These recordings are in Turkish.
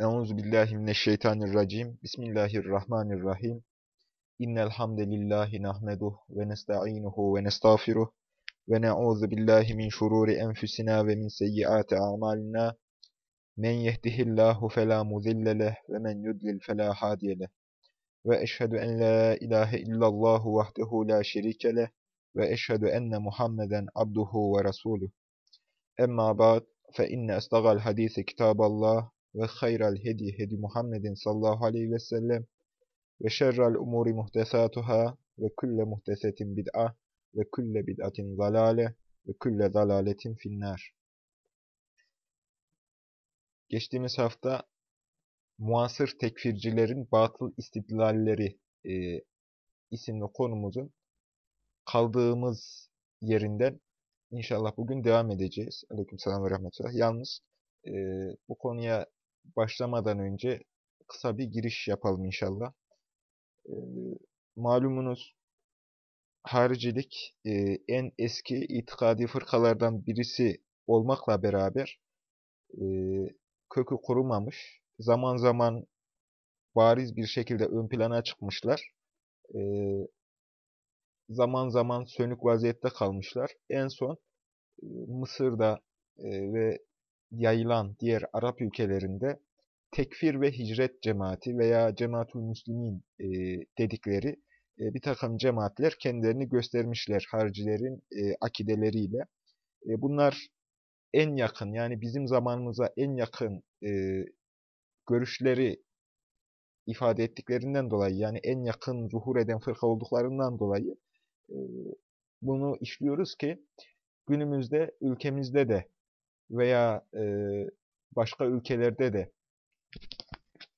Euzu billahi mineşşeytanirracim. Bismillahirrahmanirrahim. İnnel hamdelellahi nahmeduhu ve nestainuhu ve nestağfiruh ve na'uzu billahi min şururi enfusina ve min seyyiati a'malina. Men yehdihillahu fela mudille leh ve men yudlil fela hadiye leh. Ve eşhedü en la ilahe illallah vahdehu la şerike leh ve eşhedü enne Muhammeden abduhu ve resuluh. Emma ba'd fe inne estagal hadise kitaballah ve hayral hedi hedi Muhammedin sallallahu aleyhi ve sellem ve şerrel umuri muhtesatuhâ ve külle muhtesetin bid'a ve külle bid'atin zalale ve külle zalaletin finnâr. Geçtiğimiz hafta muasır tekfircilerin batıl istidlalleri e, isimli konumuzun kaldığımız yerinden inşallah bugün devam edeceğiz. Aleykümselam ve rahmetullah. Yalnız e, bu konuya başlamadan önce kısa bir giriş yapalım inşallah. E, malumunuz haricilik e, en eski itikadi fırkalardan birisi olmakla beraber e, kökü kurumamış, zaman zaman bariz bir şekilde ön plana çıkmışlar. E, zaman zaman sönük vaziyette kalmışlar. En son Mısır'da ve yayılan diğer Arap ülkelerinde tekfir ve hicret cemaati veya cemaatül müslimin e, dedikleri e, bir takım cemaatler kendilerini göstermişler haricilerin e, akideleriyle. E, bunlar en yakın yani bizim zamanımıza en yakın e, görüşleri ifade ettiklerinden dolayı yani en yakın zuhur eden fırka olduklarından dolayı e, bunu işliyoruz ki günümüzde ülkemizde de veya e, başka ülkelerde de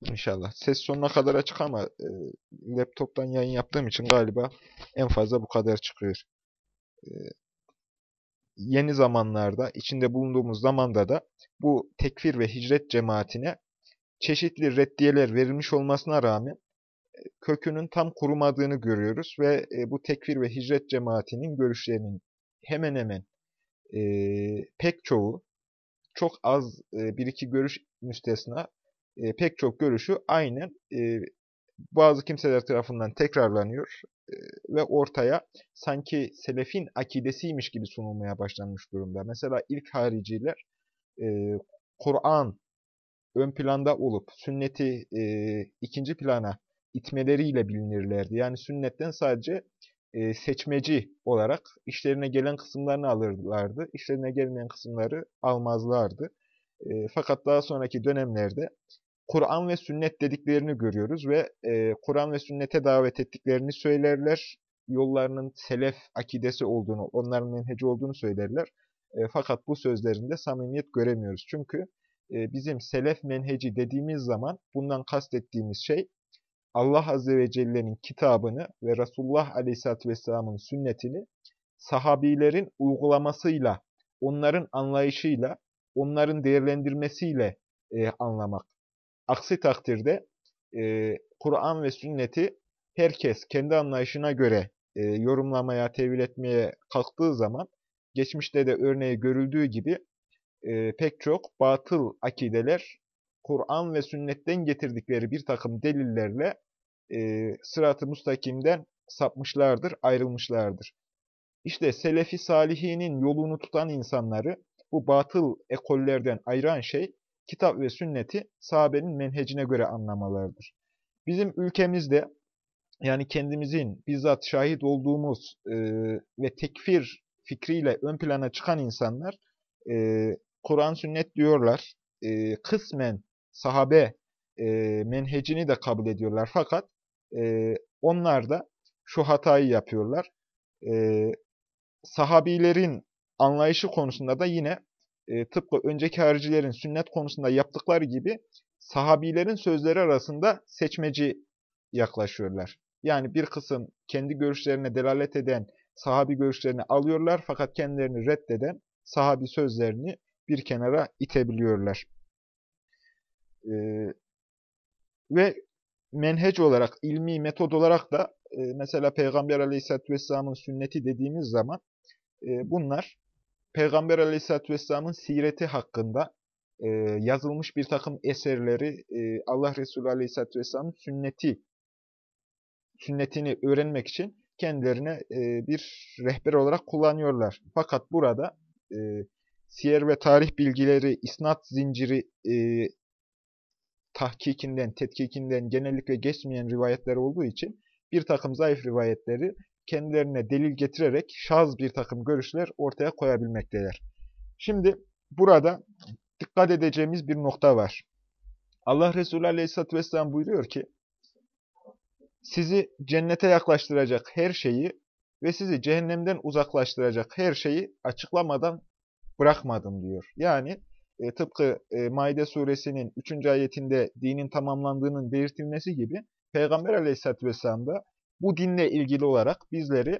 inşallah ses sonuna kadar açık ama e, laptoptan yayın yaptığım için galiba en fazla bu kadar çıkıyor. E, yeni zamanlarda, içinde bulunduğumuz zamanda da bu tekfir ve hicret cemaatine çeşitli reddiyeler verilmiş olmasına rağmen kökünün tam kurumadığını görüyoruz ve e, bu tekfir ve hicret cemaatinin görüşlerinin hemen hemen e, pek çoğu çok az e, bir iki görüş müstesna e, pek çok görüşü aynen e, bazı kimseler tarafından tekrarlanıyor e, ve ortaya sanki selefin akidesiymiş gibi sunulmaya başlanmış durumda. Mesela ilk hariciler e, Kur'an ön planda olup sünneti e, ikinci plana itmeleriyle bilinirlerdi. Yani sünnetten sadece e, seçmeci olarak işlerine gelen kısımlarını alırlardı. İşlerine gelmeyen kısımları almazlardı. E, fakat daha sonraki dönemlerde Kur'an ve sünnet dediklerini görüyoruz ve e, Kur'an ve sünnete davet ettiklerini söylerler. Yollarının selef akidesi olduğunu, onların menheci olduğunu söylerler. E, fakat bu sözlerinde samimiyet göremiyoruz. Çünkü e, bizim selef menheci dediğimiz zaman bundan kastettiğimiz şey Allah Azze ve Celle'nin kitabını ve Resulullah Aleyhisselatü Vesselam'ın sünnetini sahabilerin uygulamasıyla, onların anlayışıyla, onların değerlendirmesiyle e, anlamak. Aksi takdirde e, Kur'an ve sünneti herkes kendi anlayışına göre e, yorumlamaya, tevil etmeye kalktığı zaman, geçmişte de örneği görüldüğü gibi e, pek çok batıl akideler Kur'an ve sünnetten getirdikleri bir takım delillerle e, sırat-ı mustakimden sapmışlardır, ayrılmışlardır. İşte Selefi Salihinin yolunu tutan insanları bu batıl ekollerden ayıran şey, kitap ve sünneti sahabenin menhecine göre anlamalarıdır. Bizim ülkemizde, yani kendimizin bizzat şahit olduğumuz e, ve tekfir fikriyle ön plana çıkan insanlar, e, Kur'an sünnet diyorlar, e, kısmen sahabe e, menhecini de kabul ediyorlar. Fakat e, onlar da şu hatayı yapıyorlar. E, sahabilerin anlayışı konusunda da yine e, tıpkı önceki haricilerin sünnet konusunda yaptıkları gibi sahabilerin sözleri arasında seçmeci yaklaşıyorlar. Yani bir kısım kendi görüşlerine delalet eden sahabi görüşlerini alıyorlar fakat kendilerini reddeden sahabi sözlerini bir kenara itebiliyorlar. Ee, ve menhec olarak, ilmi metod olarak da e, mesela Peygamber Aleyhisselatü Vesselam'ın sünneti dediğimiz zaman e, bunlar Peygamber Aleyhisselatü Vesselam'ın sireti hakkında e, yazılmış bir takım eserleri e, Allah Resulü Aleyhisselatü Vesselam'ın sünneti, sünnetini öğrenmek için kendilerine e, bir rehber olarak kullanıyorlar. Fakat burada e, siyer ve tarih bilgileri, isnat zinciri e, tahkikinden, tetkikinden genellikle geçmeyen rivayetler olduğu için bir takım zayıf rivayetleri kendilerine delil getirerek şaz bir takım görüşler ortaya koyabilmekteler. Şimdi burada dikkat edeceğimiz bir nokta var. Allah Resulü Aleyhisselatü Vesselam buyuruyor ki, sizi cennete yaklaştıracak her şeyi ve sizi cehennemden uzaklaştıracak her şeyi açıklamadan bırakmadım diyor. Yani e, tıpkı e, Maide suresinin 3. ayetinde dinin tamamlandığının belirtilmesi gibi Peygamber aleyhissalatü vesselam da bu dinle ilgili olarak bizleri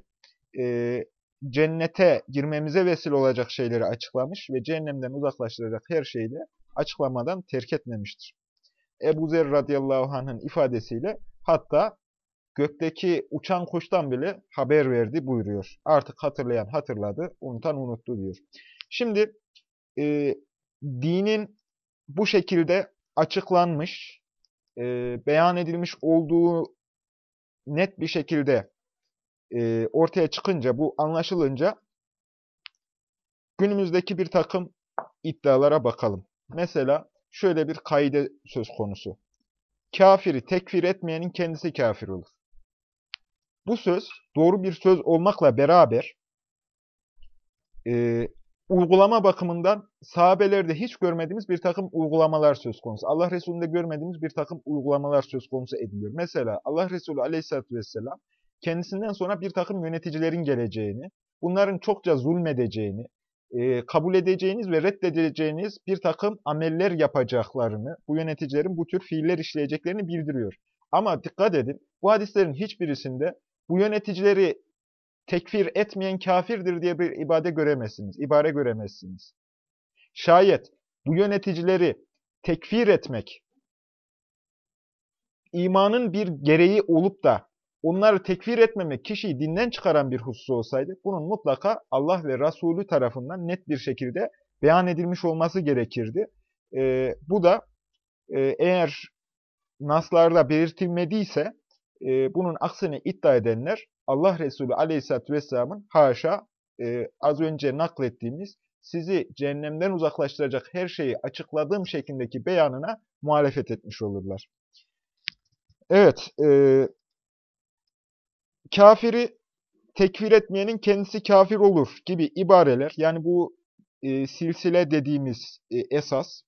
e, cennete girmemize vesile olacak şeyleri açıklamış ve cehennemden uzaklaştıracak her şeyi de açıklamadan terk etmemiştir. Ebu Zer radıyallahu anh'ın ifadesiyle hatta gökteki uçan kuştan bile haber verdi buyuruyor. Artık hatırlayan hatırladı, unutan unuttu diyor. Şimdi e, dinin bu şekilde açıklanmış, e, beyan edilmiş olduğu net bir şekilde e, ortaya çıkınca, bu anlaşılınca günümüzdeki bir takım iddialara bakalım. Mesela şöyle bir kaide söz konusu. Kafiri tekfir etmeyenin kendisi kafir olur. Bu söz doğru bir söz olmakla beraber e, uygulama bakımından sahabelerde hiç görmediğimiz bir takım uygulamalar söz konusu. Allah Resulü'nde görmediğimiz bir takım uygulamalar söz konusu ediliyor. Mesela Allah Resulü aleyhissalatü vesselam kendisinden sonra bir takım yöneticilerin geleceğini, bunların çokça zulmedeceğini, e, kabul edeceğiniz ve reddedeceğiniz bir takım ameller yapacaklarını, bu yöneticilerin bu tür fiiller işleyeceklerini bildiriyor. Ama dikkat edin, bu hadislerin hiçbirisinde bu yöneticileri tekfir etmeyen kafirdir diye bir ibade göremezsiniz, ibare göremezsiniz. Şayet bu yöneticileri tekfir etmek, imanın bir gereği olup da onları tekfir etmemek kişiyi dinden çıkaran bir husus olsaydı, bunun mutlaka Allah ve Resulü tarafından net bir şekilde beyan edilmiş olması gerekirdi. Ee, bu da e, eğer naslarda belirtilmediyse, e, bunun aksini iddia edenler Allah Resulü Aleyhisselatü Vesselam'ın haşa e, az önce naklettiğimiz sizi cehennemden uzaklaştıracak her şeyi açıkladığım şeklindeki beyanına muhalefet etmiş olurlar. Evet, e, kafiri tekfir etmeyenin kendisi kafir olur gibi ibareler, yani bu e, silsile dediğimiz e, esas,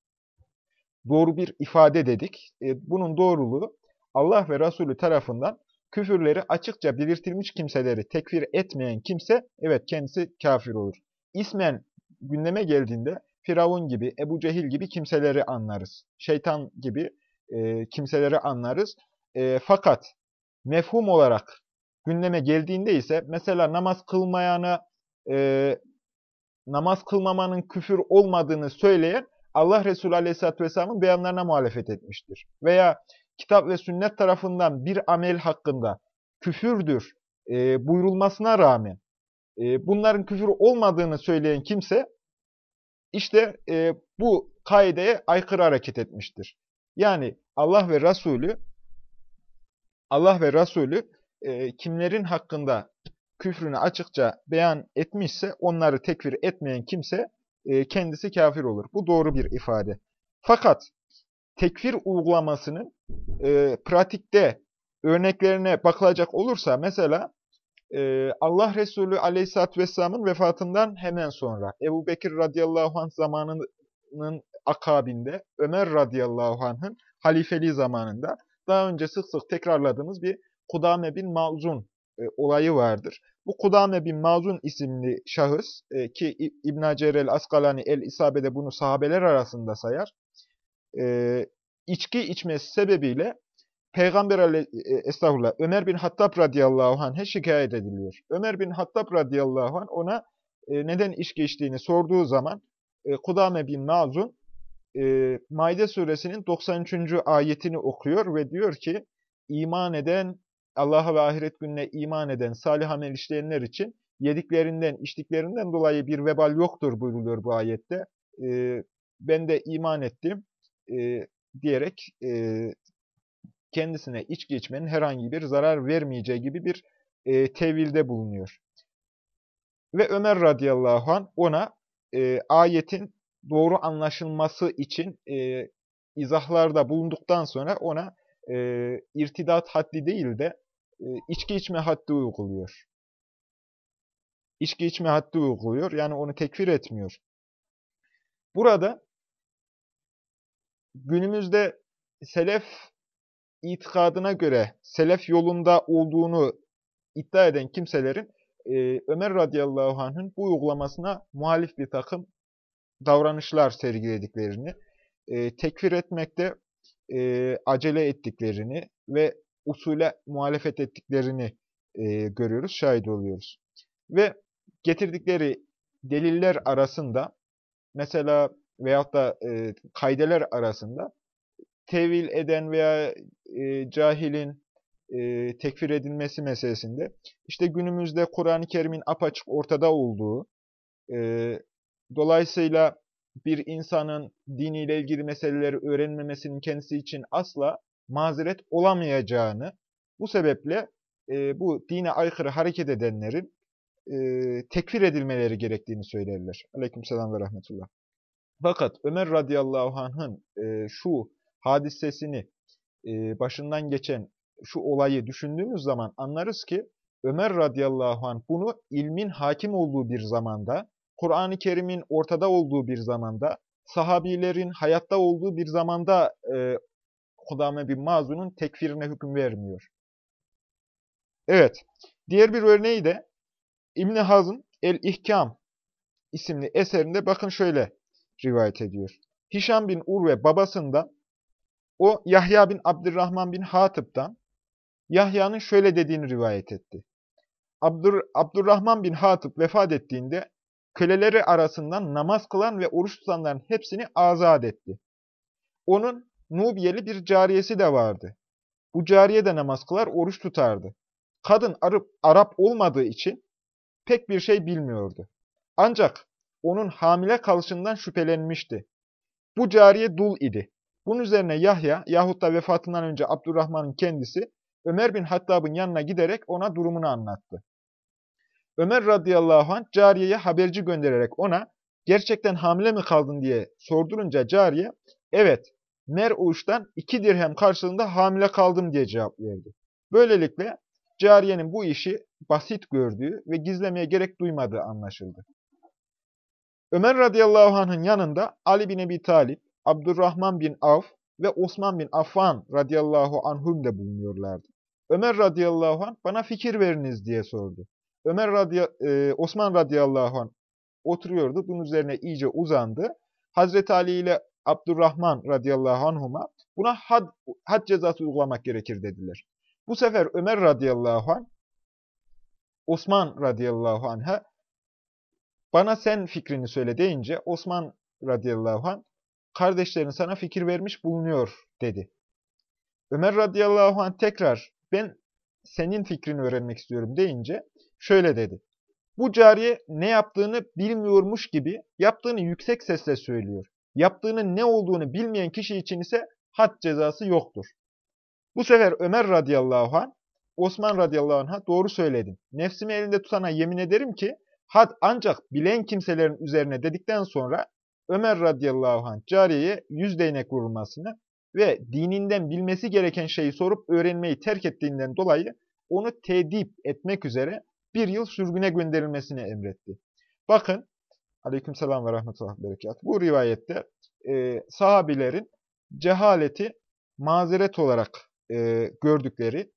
doğru bir ifade dedik. E, bunun doğruluğu Allah ve Resulü tarafından küfürleri açıkça belirtilmiş kimseleri tekfir etmeyen kimse, evet kendisi kafir olur. İsmen gündeme geldiğinde Firavun gibi, Ebu Cehil gibi kimseleri anlarız. Şeytan gibi e, kimseleri anlarız. E, fakat mefhum olarak gündeme geldiğinde ise mesela namaz kılmayana e, namaz kılmamanın küfür olmadığını söyleyen Allah Resulü Aleyhisselatü Vesselam'ın beyanlarına muhalefet etmiştir. Veya kitap ve sünnet tarafından bir amel hakkında küfürdür e, buyurulmasına rağmen e, bunların küfür olmadığını söyleyen kimse işte e, bu kaideye aykırı hareket etmiştir. Yani Allah ve Resulü Allah ve Resulü e, kimlerin hakkında küfrünü açıkça beyan etmişse onları tekfir etmeyen kimse e, kendisi kafir olur. Bu doğru bir ifade. Fakat tekfir uygulamasının e, pratikte örneklerine bakılacak olursa mesela e, Allah Resulü Aleyhisselatü Vesselam'ın vefatından hemen sonra Ebu Bekir radıyallahu anh zamanının akabinde Ömer radıyallahu anh'ın halifeliği zamanında daha önce sık sık tekrarladığımız bir Kudame bin Mazun e, olayı vardır. Bu Kudame bin Mazun isimli şahıs e, ki İbn Hacer el-Askalani el-İsabe'de bunu sahabeler arasında sayar. E, içki içmesi sebebiyle Peygamber e, estağfurullah Ömer bin Hattab radıyallahu anh'e şikayet ediliyor. Ömer bin Hattab radıyallahu anh ona e, neden içki içtiğini sorduğu zaman e, Kudame bin Mazun e, Maide suresinin 93. ayetini okuyor ve diyor ki iman eden Allah'a ve ahiret gününe iman eden salih amel işleyenler için yediklerinden, içtiklerinden dolayı bir vebal yoktur buyruluyor bu ayette. E, ben de iman ettim e, diyerek e, kendisine içki içmenin herhangi bir zarar vermeyeceği gibi bir e, tevilde bulunuyor. Ve Ömer radıyallahu an ona e, ayetin doğru anlaşılması için e, izahlarda bulunduktan sonra ona e, irtidat haddi değil de e, içki içme haddi uyguluyor. İçki içme haddi uyguluyor. Yani onu tekfir etmiyor. Burada günümüzde selef itikadına göre selef yolunda olduğunu iddia eden kimselerin e, Ömer radıyallahu anh'ın bu uygulamasına muhalif bir takım davranışlar sergilediklerini, e, tekfir etmekte e, acele ettiklerini ve usule muhalefet ettiklerini e, görüyoruz, şahit oluyoruz. Ve getirdikleri deliller arasında mesela veyahut da e, kaydeler arasında tevil eden veya e, cahilin e, tekfir edilmesi meselesinde işte günümüzde Kur'an-ı Kerim'in apaçık ortada olduğu, e, dolayısıyla bir insanın diniyle ilgili meseleleri öğrenmemesinin kendisi için asla mazeret olamayacağını, bu sebeple e, bu dine aykırı hareket edenlerin e, tekfir edilmeleri gerektiğini söylerler. Aleykümselam ve rahmetullah. Fakat Ömer radıyallahu anh'ın e, şu hadisesini, e, başından geçen şu olayı düşündüğümüz zaman anlarız ki Ömer radıyallahu anh bunu ilmin hakim olduğu bir zamanda, Kur'an-ı Kerim'in ortada olduğu bir zamanda, sahabilerin hayatta olduğu bir zamanda e, Kudame bin Mazun'un tekfirine hüküm vermiyor. Evet, diğer bir örneği de İbn Hazm El-İhkam isimli eserinde bakın şöyle rivayet ediyor. Hişam bin Urve babasında o Yahya bin Abdurrahman bin Hatıp'tan Yahya'nın şöyle dediğini rivayet etti. Abdur, Abdurrahman bin Hatıp vefat ettiğinde köleleri arasından namaz kılan ve oruç tutanların hepsini azat etti. Onun Nubiyeli bir cariyesi de vardı. Bu cariye de namaz kılar, oruç tutardı. Kadın Arap olmadığı için pek bir şey bilmiyordu. Ancak onun hamile kalışından şüphelenmişti. Bu cariye dul idi. Bunun üzerine Yahya yahut da vefatından önce Abdurrahman'ın kendisi Ömer bin Hattab'ın yanına giderek ona durumunu anlattı. Ömer radıyallahu anh cariyeye haberci göndererek ona gerçekten hamile mi kaldın diye sordurunca cariye evet Mer'uş'tan iki dirhem karşılığında hamile kaldım diye cevap verdi. Böylelikle cariyenin bu işi basit gördüğü ve gizlemeye gerek duymadığı anlaşıldı. Ömer radıyallahu anh'ın yanında Ali bin Ebi Talip, Abdurrahman bin Avf ve Osman bin Affan radıyallahu anhum de bulunuyorlardı. Ömer radıyallahu anh bana fikir veriniz diye sordu. Ömer radya, e, Osman radıyallahu anh oturuyordu. Bunun üzerine iyice uzandı. Hazreti Ali ile Abdurrahman radıyallahu anhuma buna had, had cezası uygulamak gerekir dediler. Bu sefer Ömer radıyallahu anh Osman radıyallahu anh'a bana sen fikrini söyle deyince Osman radıyallahu anh kardeşlerin sana fikir vermiş bulunuyor dedi. Ömer radıyallahu anh tekrar ben senin fikrini öğrenmek istiyorum deyince şöyle dedi. Bu cariye ne yaptığını bilmiyormuş gibi yaptığını yüksek sesle söylüyor. Yaptığının ne olduğunu bilmeyen kişi için ise had cezası yoktur. Bu sefer Ömer radıyallahu anh Osman radıyallahu anh'a doğru söyledin. Nefsimi elinde tutana yemin ederim ki had ancak bilen kimselerin üzerine dedikten sonra Ömer radıyallahu anh cariyeye yüz değnek vurulmasını ve dininden bilmesi gereken şeyi sorup öğrenmeyi terk ettiğinden dolayı onu tedip etmek üzere bir yıl sürgüne gönderilmesini emretti. Bakın, aleykümselam ve rahmetullah berekat. Bu rivayette e, sahabilerin cehaleti mazeret olarak e, gördükleri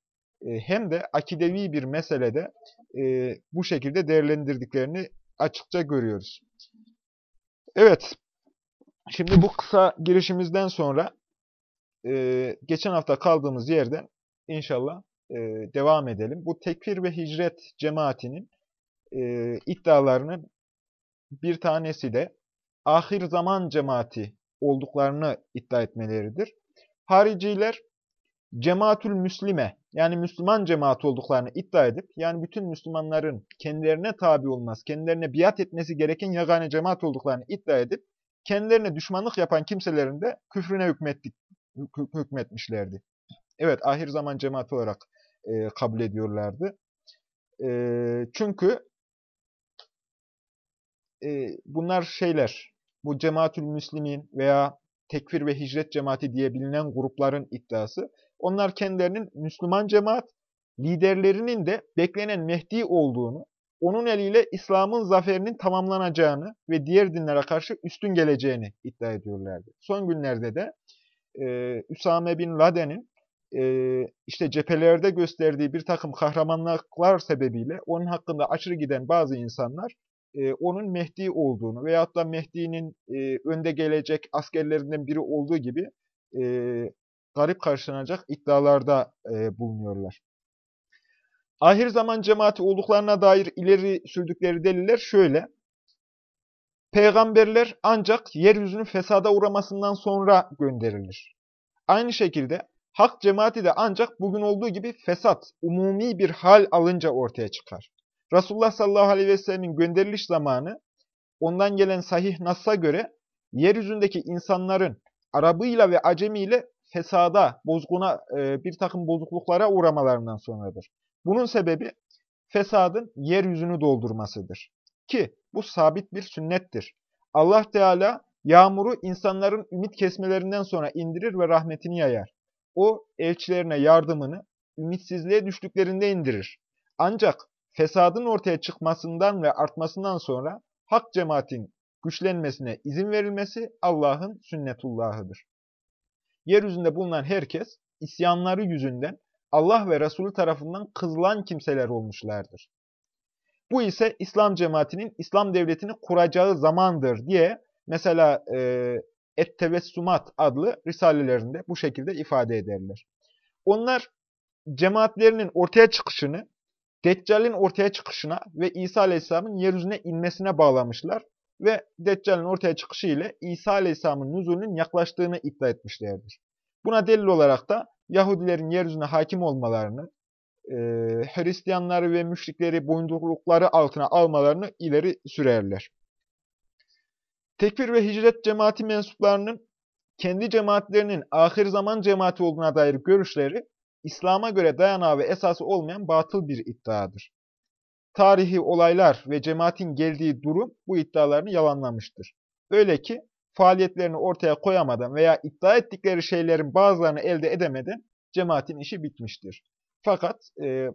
e, hem de akidevi bir meselede e, bu şekilde değerlendirdiklerini açıkça görüyoruz. Evet, şimdi bu kısa girişimizden sonra e, geçen hafta kaldığımız yerden inşallah e, devam edelim. Bu tekfir ve hicret cemaatinin e, iddialarının bir tanesi de ahir zaman cemaati olduklarını iddia etmeleridir. Hariciler cemaatül müslime yani Müslüman cemaat olduklarını iddia edip yani bütün Müslümanların kendilerine tabi olması, kendilerine biat etmesi gereken yagane cemaat olduklarını iddia edip kendilerine düşmanlık yapan kimselerin de küfrüne hükmettik, hükmetmişlerdi. Evet, ahir zaman cemaati olarak e, kabul ediyorlardı. E, çünkü e, bunlar şeyler, bu cemaatül müslimin veya tekfir ve hicret cemaati diye bilinen grupların iddiası. Onlar kendilerinin Müslüman cemaat, liderlerinin de beklenen Mehdi olduğunu, onun eliyle İslam'ın zaferinin tamamlanacağını ve diğer dinlere karşı üstün geleceğini iddia ediyorlardı. Son günlerde de e, Üsame bin Laden'in e, işte cephelerde gösterdiği bir takım kahramanlıklar sebebiyle onun hakkında aşırı giden bazı insanlar e, onun Mehdi olduğunu veyahut da Mehdi'nin e, önde gelecek askerlerinden biri olduğu gibi e, garip karşılanacak iddialarda e, bulunuyorlar. Ahir zaman cemaati olduklarına dair ileri sürdükleri deliller şöyle. Peygamberler ancak yeryüzünün fesada uğramasından sonra gönderilir. Aynı şekilde hak cemaati de ancak bugün olduğu gibi fesat, umumi bir hal alınca ortaya çıkar. Resulullah sallallahu aleyhi ve sellemin gönderiliş zamanı ondan gelen sahih Nas'a göre yeryüzündeki insanların Arabıyla ve Acemiyle fesada, bozguna, e, bir takım bozukluklara uğramalarından sonradır. Bunun sebebi fesadın yeryüzünü doldurmasıdır. Ki bu sabit bir sünnettir. Allah Teala yağmuru insanların ümit kesmelerinden sonra indirir ve rahmetini yayar. O elçilerine yardımını ümitsizliğe düştüklerinde indirir. Ancak fesadın ortaya çıkmasından ve artmasından sonra hak cemaatin güçlenmesine izin verilmesi Allah'ın sünnetullahıdır. Yeryüzünde bulunan herkes isyanları yüzünden Allah ve Resulü tarafından kızılan kimseler olmuşlardır. Bu ise İslam cemaatinin İslam devletini kuracağı zamandır diye mesela e, Et-Tevessumat adlı risalelerinde bu şekilde ifade ederler. Onlar cemaatlerinin ortaya çıkışını Deccal'in ortaya çıkışına ve İsa Aleyhisselam'ın yeryüzüne inmesine bağlamışlar ve Deccal'in ortaya çıkışı ile İsa Aleyhisselam'ın nüzulünün yaklaştığını iddia etmişlerdir. Buna delil olarak da Yahudilerin yeryüzüne hakim olmalarını, e, Hristiyanları ve müşrikleri boyundurlukları altına almalarını ileri sürerler. Tekfir ve hicret cemaati mensuplarının kendi cemaatlerinin ahir zaman cemaati olduğuna dair görüşleri İslam'a göre dayanağı ve esası olmayan batıl bir iddiadır. Tarihi olaylar ve cemaatin geldiği durum bu iddialarını yalanlamıştır. Öyle ki faaliyetlerini ortaya koyamadan veya iddia ettikleri şeylerin bazılarını elde edemeden cemaatin işi bitmiştir. Fakat e,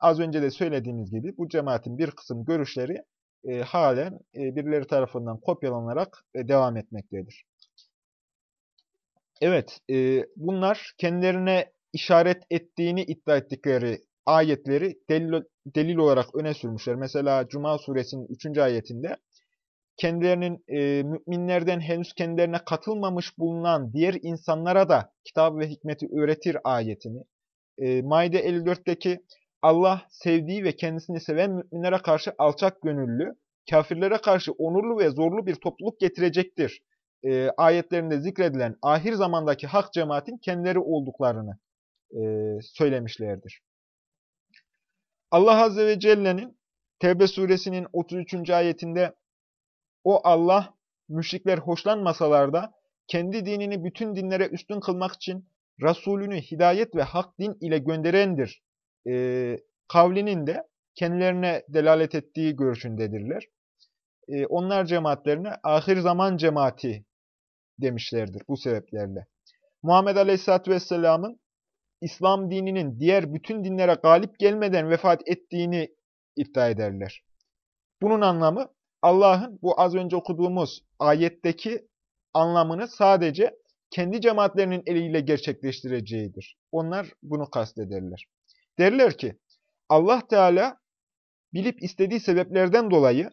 az önce de söylediğimiz gibi bu cemaatin bir kısım görüşleri e, halen e, birileri tarafından kopyalanarak e, devam etmektedir. Evet, e, bunlar kendilerine işaret ettiğini iddia ettikleri ayetleri delil, delil olarak öne sürmüşler. Mesela Cuma suresinin 3. ayetinde kendilerinin e, müminlerden henüz kendilerine katılmamış bulunan diğer insanlara da kitap ve hikmeti öğretir ayetini, e, Maide 54'teki Allah sevdiği ve kendisini seven müminlere karşı alçak gönüllü, kafirlere karşı onurlu ve zorlu bir topluluk getirecektir. E, ayetlerinde zikredilen ahir zamandaki hak cemaatin kendileri olduklarını e, söylemişlerdir. Allah Azze ve Celle'nin Tevbe suresinin 33. ayetinde o Allah müşrikler hoşlanmasalar da kendi dinini bütün dinlere üstün kılmak için Resulünü hidayet ve hak din ile gönderendir e, kavlinin de kendilerine delalet ettiği görüşündedirler. E, onlar cemaatlerine ahir zaman cemaati demişlerdir bu sebeplerle. Muhammed Aleyhisselatü Vesselam'ın İslam dininin diğer bütün dinlere galip gelmeden vefat ettiğini iddia ederler. Bunun anlamı Allah'ın bu az önce okuduğumuz ayetteki anlamını sadece kendi cemaatlerinin eliyle gerçekleştireceğidir. Onlar bunu kastederler. Derler ki Allah Teala bilip istediği sebeplerden dolayı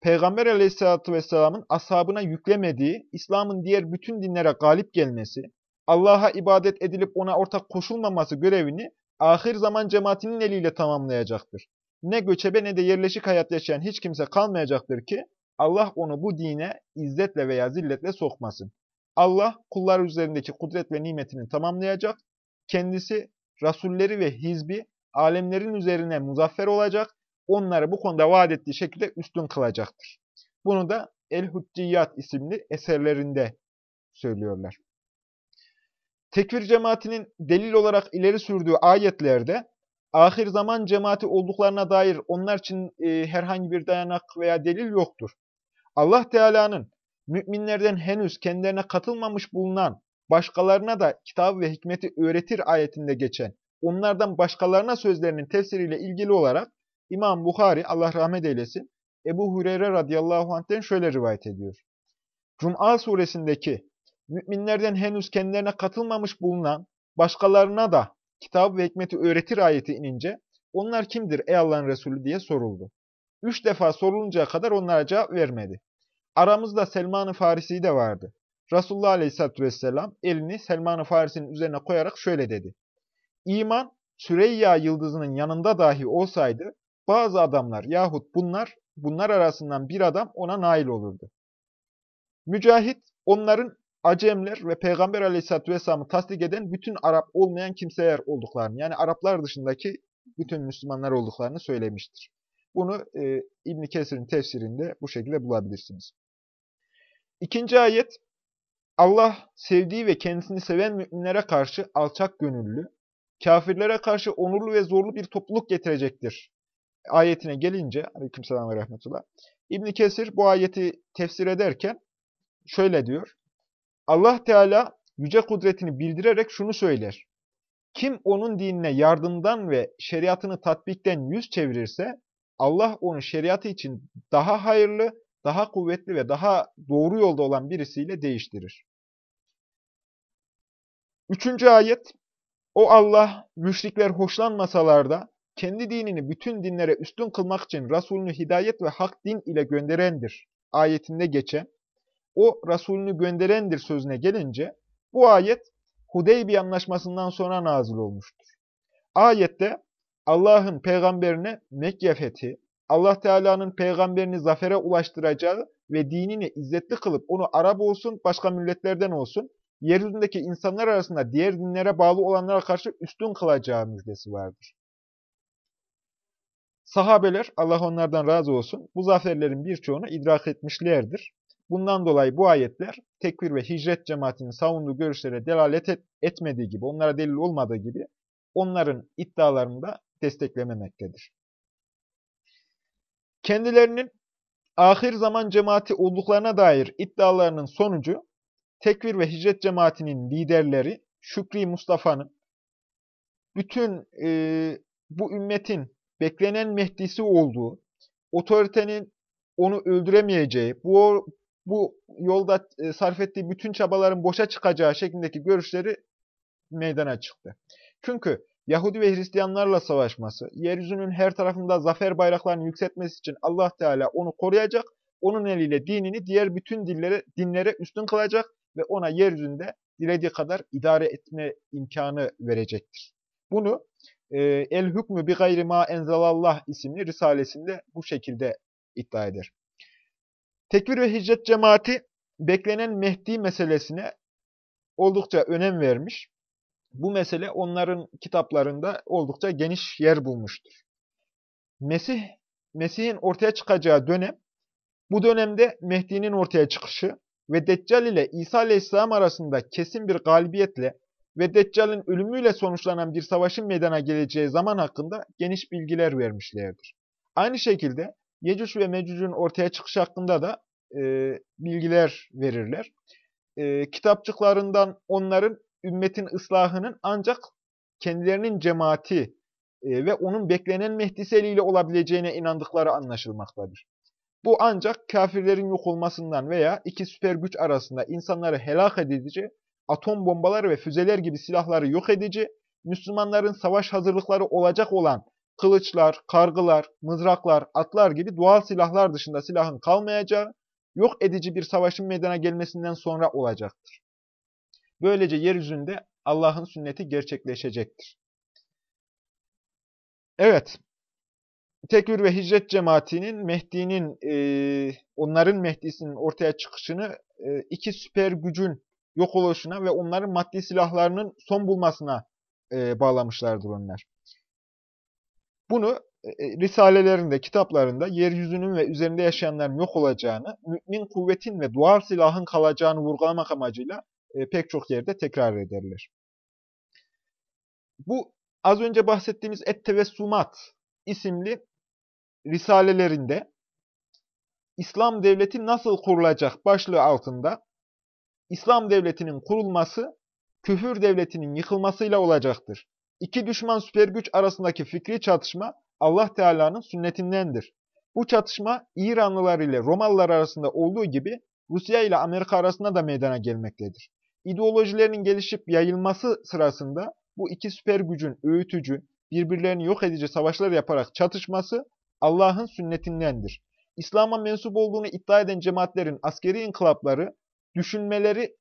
Peygamber aleyhissalatü vesselamın ashabına yüklemediği İslam'ın diğer bütün dinlere galip gelmesi, Allah'a ibadet edilip ona ortak koşulmaması görevini ahir zaman cemaatinin eliyle tamamlayacaktır. Ne göçebe ne de yerleşik hayat yaşayan hiç kimse kalmayacaktır ki Allah onu bu dine izzetle veya zilletle sokmasın. Allah kullar üzerindeki kudret ve nimetini tamamlayacak, kendisi rasulleri ve hizbi alemlerin üzerine muzaffer olacak, onları bu konuda vaat ettiği şekilde üstün kılacaktır. Bunu da El-Hucciyat isimli eserlerinde söylüyorlar. Tekfir cemaatinin delil olarak ileri sürdüğü ayetlerde ahir zaman cemaati olduklarına dair onlar için e, herhangi bir dayanak veya delil yoktur. Allah Teala'nın müminlerden henüz kendilerine katılmamış bulunan başkalarına da kitabı ve hikmeti öğretir ayetinde geçen onlardan başkalarına sözlerinin tefsiriyle ilgili olarak İmam Bukhari Allah rahmet eylesin Ebu Hureyre radıyallahu anh'ten şöyle rivayet ediyor. Cum'a suresindeki müminlerden henüz kendilerine katılmamış bulunan başkalarına da kitabı ve hikmeti öğretir ayeti inince onlar kimdir ey Allah'ın Resulü diye soruldu. Üç defa soruluncaya kadar onlara cevap vermedi. Aramızda Selman-ı Farisi de vardı. Resulullah Aleyhisselatü Vesselam elini Selman-ı Farisi'nin üzerine koyarak şöyle dedi. İman Süreyya yıldızının yanında dahi olsaydı bazı adamlar yahut bunlar, bunlar arasından bir adam ona nail olurdu. Mücahit onların Acemler ve Peygamber Aleyhisselatü Vesselam'ı tasdik eden bütün Arap olmayan kimseler olduklarını, yani Araplar dışındaki bütün Müslümanlar olduklarını söylemiştir. Bunu e, ibn Kesir'in tefsirinde bu şekilde bulabilirsiniz. İkinci ayet, Allah sevdiği ve kendisini seven müminlere karşı alçak gönüllü, kafirlere karşı onurlu ve zorlu bir topluluk getirecektir. Ayetine gelince, aleykümselam ve rahmetullah, ibn Kesir bu ayeti tefsir ederken şöyle diyor, Allah Teala yüce kudretini bildirerek şunu söyler. Kim onun dinine yardımdan ve şeriatını tatbikten yüz çevirirse, Allah onu şeriatı için daha hayırlı, daha kuvvetli ve daha doğru yolda olan birisiyle değiştirir. Üçüncü ayet, o Allah müşrikler hoşlanmasalar da kendi dinini bütün dinlere üstün kılmak için Resulünü hidayet ve hak din ile gönderendir. Ayetinde geçen, o Resulünü gönderendir sözüne gelince, bu ayet Hudeybiye anlaşmasından sonra nazil olmuştur. Ayette Allah'ın peygamberine Mekke fethi, Allah Teala'nın peygamberini zafere ulaştıracağı ve dinini izzetli kılıp onu Arap olsun, başka milletlerden olsun, yeryüzündeki insanlar arasında diğer dinlere bağlı olanlara karşı üstün kılacağı müjdesi vardır. Sahabeler, Allah onlardan razı olsun, bu zaferlerin birçoğunu idrak etmişlerdir. Bundan dolayı bu ayetler tekfir ve hicret cemaatinin savunduğu görüşlere delalet et, etmediği gibi, onlara delil olmadığı gibi onların iddialarını da desteklememektedir. Kendilerinin ahir zaman cemaati olduklarına dair iddialarının sonucu, tekfir ve hicret cemaatinin liderleri Şükri Mustafa'nın bütün e, bu ümmetin beklenen Mehdisi olduğu, otoritenin onu öldüremeyeceği, bu, bu yolda e, sarf ettiği bütün çabaların boşa çıkacağı şeklindeki görüşleri meydana çıktı. Çünkü Yahudi ve Hristiyanlarla savaşması, yeryüzünün her tarafında zafer bayraklarını yükseltmesi için Allah Teala onu koruyacak, onun eliyle dinini diğer bütün dillere, dinlere üstün kılacak ve ona yeryüzünde dilediği kadar idare etme imkanı verecektir. Bunu e, El Hükmü bi gayri ma enzelallah isimli risalesinde bu şekilde iddia eder. Tekvir ve hicret cemaati beklenen Mehdi meselesine oldukça önem vermiş. Bu mesele onların kitaplarında oldukça geniş yer bulmuştur. Mesih, Mesih'in ortaya çıkacağı dönem, bu dönemde Mehdi'nin ortaya çıkışı ve Deccal ile İsa Aleyhisselam arasında kesin bir galibiyetle ve Deccal'in ölümüyle sonuçlanan bir savaşın meydana geleceği zaman hakkında geniş bilgiler vermişlerdir. Aynı şekilde Yecüc ve Mecüc'ün ortaya çıkışı hakkında da e, bilgiler verirler. E, kitapçıklarından onların ümmetin ıslahının ancak kendilerinin cemaati e, ve onun beklenen Mehdiseliyle olabileceğine inandıkları anlaşılmaktadır. Bu ancak kafirlerin yok olmasından veya iki süper güç arasında insanları helak edici, atom bombaları ve füzeler gibi silahları yok edici, Müslümanların savaş hazırlıkları olacak olan kılıçlar, kargılar, mızraklar, atlar gibi doğal silahlar dışında silahın kalmayacağı, yok edici bir savaşın meydana gelmesinden sonra olacaktır. Böylece yeryüzünde Allah'ın sünneti gerçekleşecektir. Evet, Tekvir ve Hicret cemaatinin Mehdi'nin, e, onların Mehdi'sinin ortaya çıkışını e, iki süper gücün yok oluşuna ve onların maddi silahlarının son bulmasına e, bağlamışlardır onlar. Bunu e, risalelerinde, kitaplarında yeryüzünün ve üzerinde yaşayanların yok olacağını, mümin kuvvetin ve dual silahın kalacağını vurgulamak amacıyla e, pek çok yerde tekrar ederler. Bu az önce bahsettiğimiz Et-Tevessumat isimli risalelerinde İslam devleti nasıl kurulacak başlığı altında İslam devletinin kurulması küfür devletinin yıkılmasıyla olacaktır. İki düşman süper güç arasındaki fikri çatışma Allah Teala'nın sünnetindendir. Bu çatışma İranlılar ile Romalılar arasında olduğu gibi Rusya ile Amerika arasında da meydana gelmektedir. İdeolojilerinin gelişip yayılması sırasında bu iki süper gücün öğütücü, birbirlerini yok edici savaşlar yaparak çatışması Allah'ın sünnetindendir. İslam'a mensup olduğunu iddia eden cemaatlerin askeri inkılapları, düşünmeleri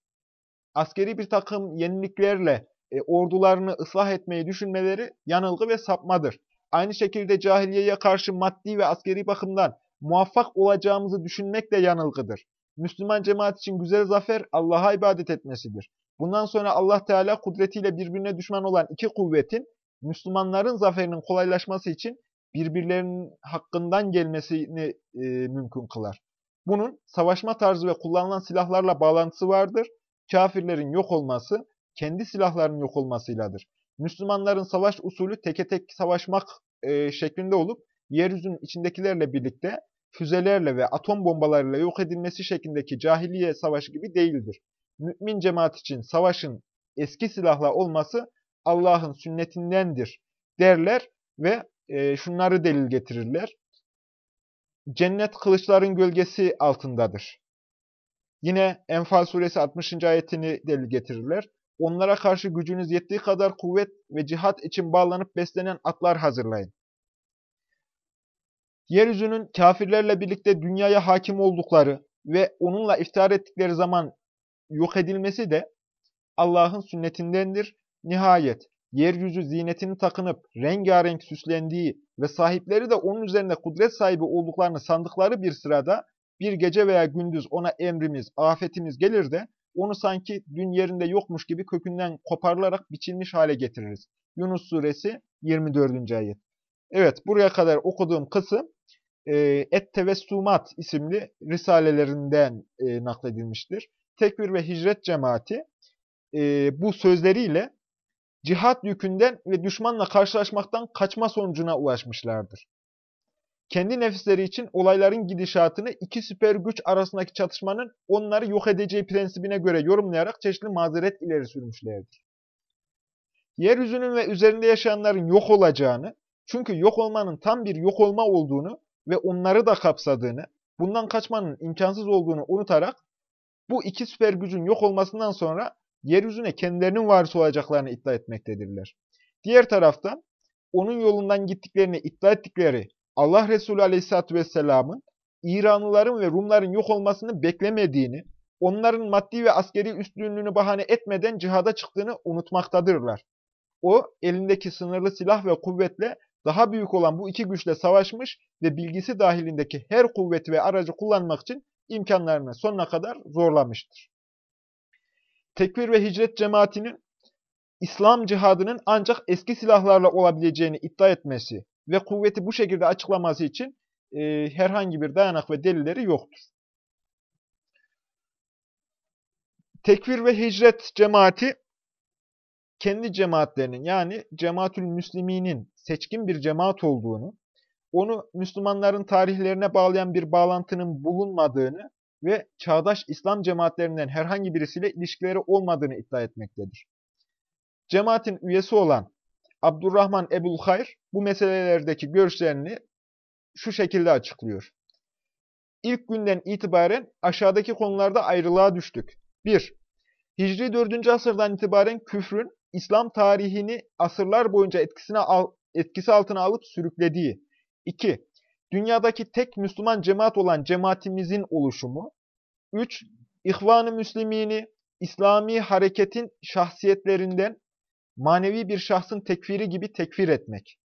askeri bir takım yeniliklerle e, ordularını ıslah etmeyi düşünmeleri yanılgı ve sapmadır. Aynı şekilde cahiliyeye karşı maddi ve askeri bakımdan muvaffak olacağımızı düşünmek de yanılgıdır. Müslüman cemaat için güzel zafer Allah'a ibadet etmesidir. Bundan sonra Allah Teala kudretiyle birbirine düşman olan iki kuvvetin Müslümanların zaferinin kolaylaşması için birbirlerinin hakkından gelmesini e, mümkün kılar. Bunun savaşma tarzı ve kullanılan silahlarla bağlantısı vardır. Kafirlerin yok olması, kendi silahlarının yok olmasıyladır. Müslümanların savaş usulü teke tek savaşmak e, şeklinde olup, yeryüzünün içindekilerle birlikte füzelerle ve atom bombalarıyla yok edilmesi şeklindeki cahiliye savaşı gibi değildir. Mümin cemaat için savaşın eski silahla olması Allah'ın sünnetindendir derler ve e, şunları delil getirirler. Cennet kılıçların gölgesi altındadır. Yine Enfal suresi 60. ayetini delil getirirler. Onlara karşı gücünüz yettiği kadar kuvvet ve cihat için bağlanıp beslenen atlar hazırlayın. Yeryüzünün kafirlerle birlikte dünyaya hakim oldukları ve onunla iftihar ettikleri zaman yok edilmesi de Allah'ın sünnetindendir. Nihayet yeryüzü zinetini takınıp rengarenk süslendiği ve sahipleri de onun üzerinde kudret sahibi olduklarını sandıkları bir sırada bir gece veya gündüz ona emrimiz, afetimiz gelir de onu sanki dün yerinde yokmuş gibi kökünden koparılarak biçilmiş hale getiririz. Yunus suresi 24. ayet. Evet buraya kadar okuduğum kısım e, Et Tevessumat isimli risalelerinden e, nakledilmiştir. Tekbir ve Hicret cemaati e, bu sözleriyle cihat yükünden ve düşmanla karşılaşmaktan kaçma sonucuna ulaşmışlardır. Kendi nefisleri için olayların gidişatını iki süper güç arasındaki çatışmanın onları yok edeceği prensibine göre yorumlayarak çeşitli mazeret ileri sürmüşlerdir. Yeryüzünün ve üzerinde yaşayanların yok olacağını, çünkü yok olmanın tam bir yok olma olduğunu ve onları da kapsadığını, bundan kaçmanın imkansız olduğunu unutarak bu iki süper gücün yok olmasından sonra yeryüzüne kendilerinin varisi olacaklarını iddia etmektedirler. Diğer taraftan onun yolundan gittiklerini iddia ettikleri Allah Resulü Aleyhisselatü Vesselam'ın İranlıların ve Rumların yok olmasını beklemediğini, onların maddi ve askeri üstünlüğünü bahane etmeden cihada çıktığını unutmaktadırlar. O, elindeki sınırlı silah ve kuvvetle daha büyük olan bu iki güçle savaşmış ve bilgisi dahilindeki her kuvveti ve aracı kullanmak için imkanlarını sonuna kadar zorlamıştır. Tekfir ve hicret cemaatinin İslam cihadının ancak eski silahlarla olabileceğini iddia etmesi ve kuvveti bu şekilde açıklaması için e, herhangi bir dayanak ve delilleri yoktur. Tekfir ve hicret cemaati kendi cemaatlerinin yani cemaatül müsliminin seçkin bir cemaat olduğunu, onu Müslümanların tarihlerine bağlayan bir bağlantının bulunmadığını ve çağdaş İslam cemaatlerinden herhangi birisiyle ilişkileri olmadığını iddia etmektedir. Cemaatin üyesi olan Abdurrahman Ebul Hayr bu meselelerdeki görüşlerini şu şekilde açıklıyor. İlk günden itibaren aşağıdaki konularda ayrılığa düştük. 1. Hicri 4. asırdan itibaren küfrün İslam tarihini asırlar boyunca etkisine al, etkisi altına alıp sürüklediği. 2. Dünyadaki tek Müslüman cemaat olan cemaatimizin oluşumu. 3. İhvan-ı Müslimini, İslami hareketin şahsiyetlerinden manevi bir şahsın tekfiri gibi tekfir etmek.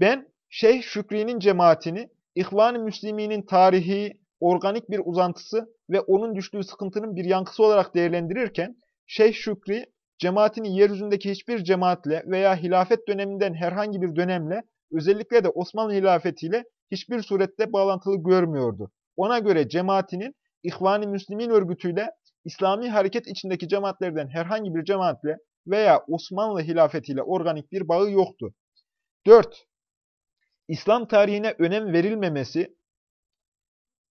Ben Şeyh Şükri'nin cemaatini, İhvan-ı Müslimi'nin tarihi, organik bir uzantısı ve onun düştüğü sıkıntının bir yankısı olarak değerlendirirken, Şeyh Şükri, cemaatini yeryüzündeki hiçbir cemaatle veya hilafet döneminden herhangi bir dönemle, özellikle de Osmanlı hilafetiyle hiçbir surette bağlantılı görmüyordu. Ona göre cemaatinin İhvan-ı Müslimin örgütüyle İslami hareket içindeki cemaatlerden herhangi bir cemaatle veya Osmanlı hilafetiyle organik bir bağı yoktu. 4. İslam tarihine önem verilmemesi,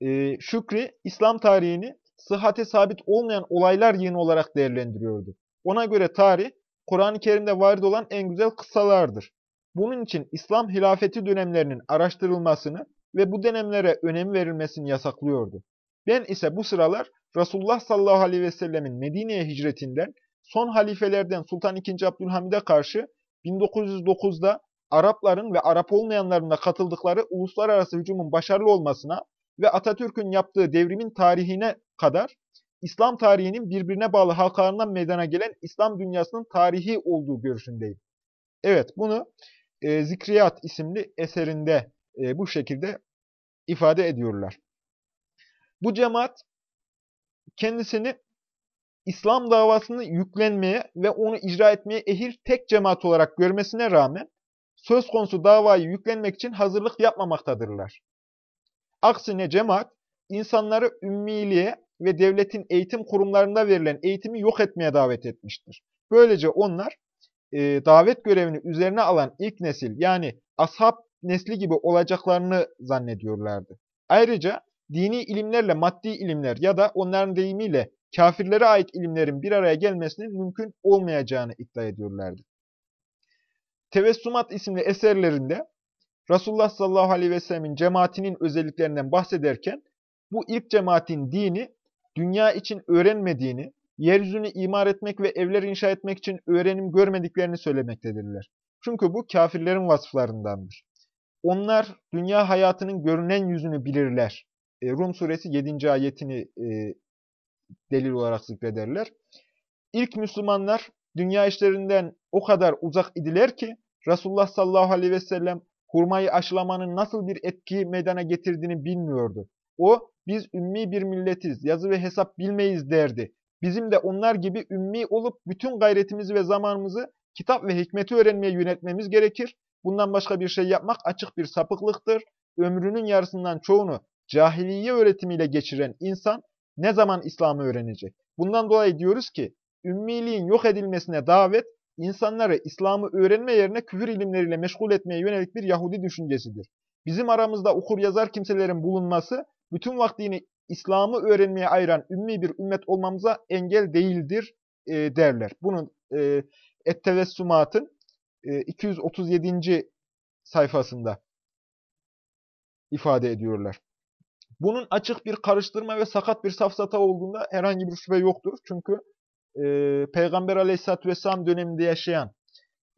e, Şükri, İslam tarihini sıhhate sabit olmayan olaylar yığını olarak değerlendiriyordu. Ona göre tarih, Kur'an-ı Kerim'de varid olan en güzel kıssalardır. Bunun için İslam hilafeti dönemlerinin araştırılmasını ve bu dönemlere önem verilmesini yasaklıyordu. Ben ise bu sıralar Resulullah sallallahu aleyhi ve sellemin Medine'ye hicretinden son halifelerden Sultan II. Abdülhamid'e karşı 1909'da Arapların ve Arap olmayanların da katıldıkları uluslararası hücumun başarılı olmasına ve Atatürk'ün yaptığı devrimin tarihine kadar İslam tarihinin birbirine bağlı halkalarından meydana gelen İslam dünyasının tarihi olduğu görüşündeyim. Evet, bunu e, Zikriyat isimli eserinde e, bu şekilde ifade ediyorlar. Bu cemaat kendisini İslam davasını yüklenmeye ve onu icra etmeye ehil tek cemaat olarak görmesine rağmen söz konusu davayı yüklenmek için hazırlık yapmamaktadırlar. Aksine cemaat, insanları ümmiliğe ve devletin eğitim kurumlarında verilen eğitimi yok etmeye davet etmiştir. Böylece onlar e, davet görevini üzerine alan ilk nesil yani ashab nesli gibi olacaklarını zannediyorlardı. Ayrıca dini ilimlerle maddi ilimler ya da onların deyimiyle kafirlere ait ilimlerin bir araya gelmesinin mümkün olmayacağını iddia ediyorlardı. Tevessumat isimli eserlerinde Resulullah sallallahu aleyhi ve sellemin cemaatinin özelliklerinden bahsederken bu ilk cemaatin dini dünya için öğrenmediğini, yeryüzünü imar etmek ve evler inşa etmek için öğrenim görmediklerini söylemektedirler. Çünkü bu kafirlerin vasıflarındandır. Onlar dünya hayatının görünen yüzünü bilirler. E, Rum suresi 7. ayetini e, delil olarak zikrederler. İlk Müslümanlar dünya işlerinden o kadar uzak idiler ki Resulullah sallallahu aleyhi ve sellem hurmayı aşılamanın nasıl bir etki meydana getirdiğini bilmiyordu. O, biz ümmi bir milletiz, yazı ve hesap bilmeyiz derdi. Bizim de onlar gibi ümmi olup bütün gayretimizi ve zamanımızı kitap ve hikmeti öğrenmeye yönetmemiz gerekir. Bundan başka bir şey yapmak açık bir sapıklıktır. Ömrünün yarısından çoğunu cahiliye öğretimiyle geçiren insan ne zaman İslam'ı öğrenecek? Bundan dolayı diyoruz ki, ümmiliğin yok edilmesine davet, insanları İslam'ı öğrenme yerine küfür ilimleriyle meşgul etmeye yönelik bir Yahudi düşüncesidir. Bizim aramızda okur yazar kimselerin bulunması, bütün vaktini İslam'ı öğrenmeye ayıran ümmi bir ümmet olmamıza engel değildir e, derler. Bunun e, Et-Tevessumat'ın e, 237. sayfasında ifade ediyorlar. Bunun açık bir karıştırma ve sakat bir safsata olduğunda herhangi bir şüphe yoktur. Çünkü e, Peygamber aleyhissalatü vesselam döneminde yaşayan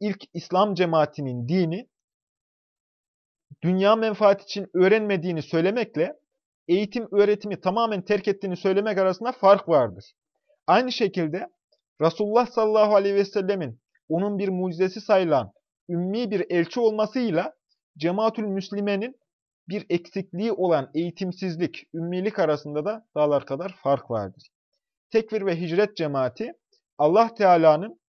ilk İslam cemaatinin dini, dünya menfaat için öğrenmediğini söylemekle, eğitim öğretimi tamamen terk ettiğini söylemek arasında fark vardır. Aynı şekilde Resulullah sallallahu aleyhi ve sellemin onun bir mucizesi sayılan ümmi bir elçi olmasıyla cemaatül müslimenin bir eksikliği olan eğitimsizlik, ümmilik arasında da dağlar kadar fark vardır. Tekfir ve hicret cemaati, Allah Teala'nın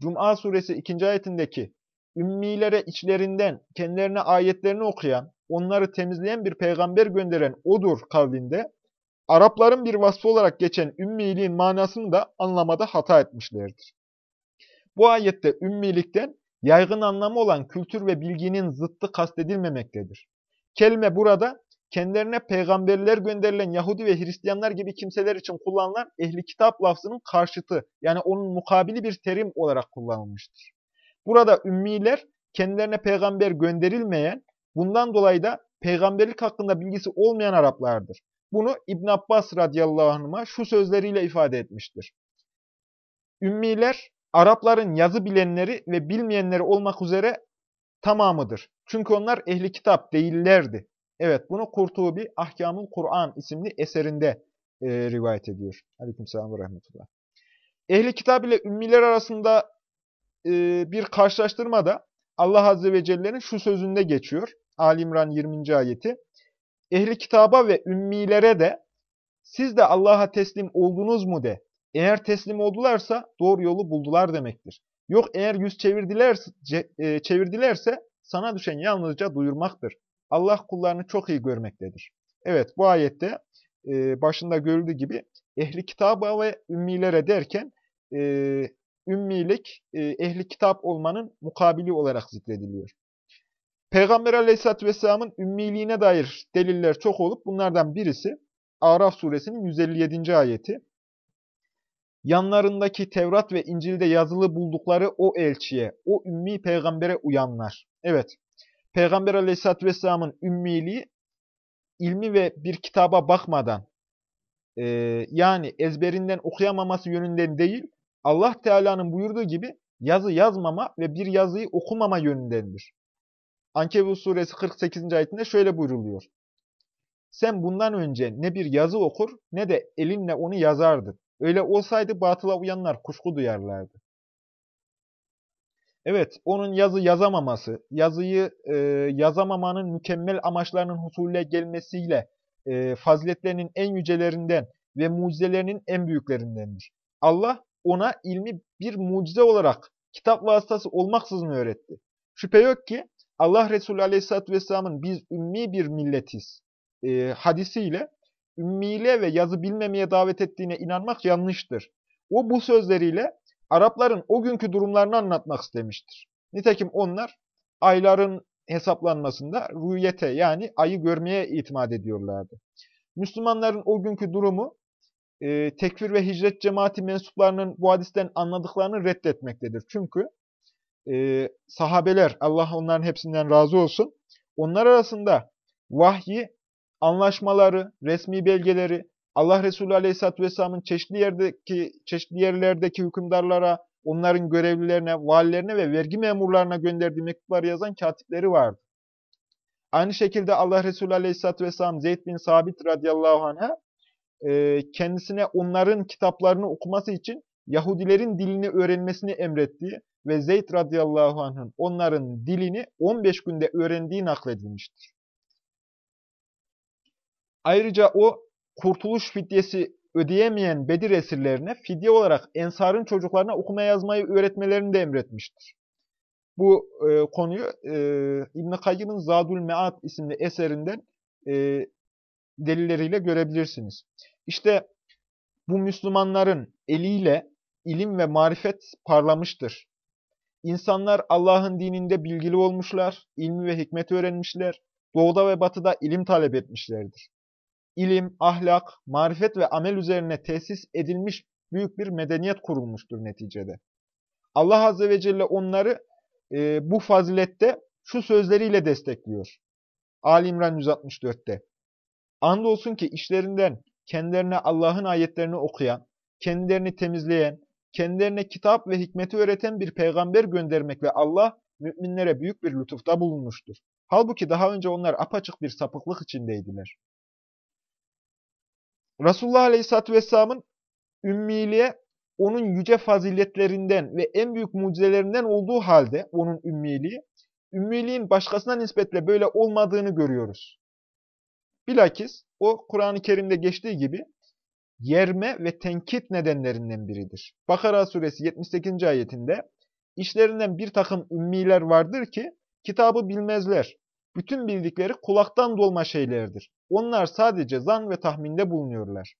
Cuma suresi 2. ayetindeki ümmilere içlerinden kendilerine ayetlerini okuyan, onları temizleyen bir peygamber gönderen odur kavlinde, Arapların bir vasfı olarak geçen ümmiliğin manasını da anlamada hata etmişlerdir. Bu ayette ümmilikten yaygın anlamı olan kültür ve bilginin zıttı kastedilmemektedir. Kelime burada kendilerine peygamberler gönderilen Yahudi ve Hristiyanlar gibi kimseler için kullanılan ehli kitap lafzının karşıtı yani onun mukabili bir terim olarak kullanılmıştır. Burada ümmiler kendilerine peygamber gönderilmeyen, bundan dolayı da peygamberlik hakkında bilgisi olmayan Araplardır. Bunu İbn Abbas radıyallahu anh'a şu sözleriyle ifade etmiştir. Ümmiler, Arapların yazı bilenleri ve bilmeyenleri olmak üzere tamamıdır. Çünkü onlar ehli kitap değillerdi. Evet bunu Kurtubi Ahkamul Kur'an isimli eserinde e, rivayet ediyor. Aleykümselam ve rahmetullah. Ehli kitap ile ümmiler arasında e, bir karşılaştırmada Allah Azze ve Celle'nin şu sözünde geçiyor. Ali İmran 20. ayeti. Ehli kitaba ve ümmilere de siz de Allah'a teslim oldunuz mu de. Eğer teslim oldularsa doğru yolu buldular demektir. Yok eğer yüz çevirdilerse, e, çevirdilerse sana düşen yalnızca duyurmaktır. Allah kullarını çok iyi görmektedir. Evet bu ayette e, başında görüldüğü gibi ehli kitaba ve ümmilere derken e, ümmilik ehli kitap olmanın mukabili olarak zikrediliyor. Peygamber aleyhissalatü vesselamın ümmiliğine dair deliller çok olup bunlardan birisi Araf suresinin 157. ayeti. Yanlarındaki Tevrat ve İncil'de yazılı buldukları o elçiye, o ümmi peygambere uyanlar. Evet, Peygamber aleyhissalatü vesselamın ümmiliği ilmi ve bir kitaba bakmadan, e, yani ezberinden okuyamaması yönünden değil, Allah Teala'nın buyurduğu gibi yazı yazmama ve bir yazıyı okumama yönündendir. Ankebut suresi 48. ayetinde şöyle buyruluyor. Sen bundan önce ne bir yazı okur ne de elinle onu yazardın. Öyle olsaydı batıla uyanlar kuşku duyarlardı. Evet, onun yazı yazamaması, yazıyı e, yazamamanın mükemmel amaçlarının husulüne gelmesiyle e, faziletlerinin en yücelerinden ve mucizelerinin en büyüklerindendir. Allah ona ilmi bir mucize olarak kitap vasıtası olmaksızın öğretti. Şüphe yok ki Allah Resulü Aleyhisselatü Vesselam'ın biz ümmi bir milletiz e, hadisiyle ümmiyle ve yazı bilmemeye davet ettiğine inanmak yanlıştır. O bu sözleriyle Arapların o günkü durumlarını anlatmak istemiştir. Nitekim onlar ayların hesaplanmasında rüyete yani ayı görmeye itimat ediyorlardı. Müslümanların o günkü durumu e, tekfir ve hicret cemaati mensuplarının bu hadisten anladıklarını reddetmektedir. Çünkü e, sahabeler, Allah onların hepsinden razı olsun, onlar arasında vahyi, anlaşmaları, resmi belgeleri, Allah Resulü Aleyhisselatü Vesselam'ın çeşitli yerdeki çeşitli yerlerdeki hükümdarlara, onların görevlilerine, valilerine ve vergi memurlarına gönderdiği mektupları yazan katipleri vardı. Aynı şekilde Allah Resulü Aleyhisselatü Vesselam Zeyd bin Sabit radıyallahu anh'a e, kendisine onların kitaplarını okuması için Yahudilerin dilini öğrenmesini emrettiği ve Zeyd radıyallahu anh'ın onların dilini 15 günde öğrendiği nakledilmiştir. Ayrıca o kurtuluş fidyesi ödeyemeyen Bedir esirlerine fidye olarak Ensar'ın çocuklarına okuma yazmayı öğretmelerini de emretmiştir. Bu e, konuyu e, İbn-i Kayyım'ın Zadül Mead isimli eserinden e, delilleriyle görebilirsiniz. İşte bu Müslümanların eliyle ilim ve marifet parlamıştır. İnsanlar Allah'ın dininde bilgili olmuşlar, ilmi ve hikmet öğrenmişler, doğuda ve batıda ilim talep etmişlerdir ilim, ahlak, marifet ve amel üzerine tesis edilmiş büyük bir medeniyet kurulmuştur neticede. Allah Azze ve Celle onları e, bu fazilette şu sözleriyle destekliyor. Ali İmran 164'te. Andolsun ki işlerinden kendilerine Allah'ın ayetlerini okuyan, kendilerini temizleyen, kendilerine kitap ve hikmeti öğreten bir peygamber göndermekle Allah müminlere büyük bir lütufta bulunmuştur. Halbuki daha önce onlar apaçık bir sapıklık içindeydiler. Resulullah Aleyhisselatü Vesselam'ın ümmiliğe onun yüce faziletlerinden ve en büyük mucizelerinden olduğu halde onun ümmiliği, ümmiliğin başkasına nispetle böyle olmadığını görüyoruz. Bilakis o Kur'an-ı Kerim'de geçtiği gibi yerme ve tenkit nedenlerinden biridir. Bakara suresi 78. ayetinde işlerinden bir takım ümmiler vardır ki kitabı bilmezler. Bütün bildikleri kulaktan dolma şeylerdir. Onlar sadece zan ve tahminde bulunuyorlar.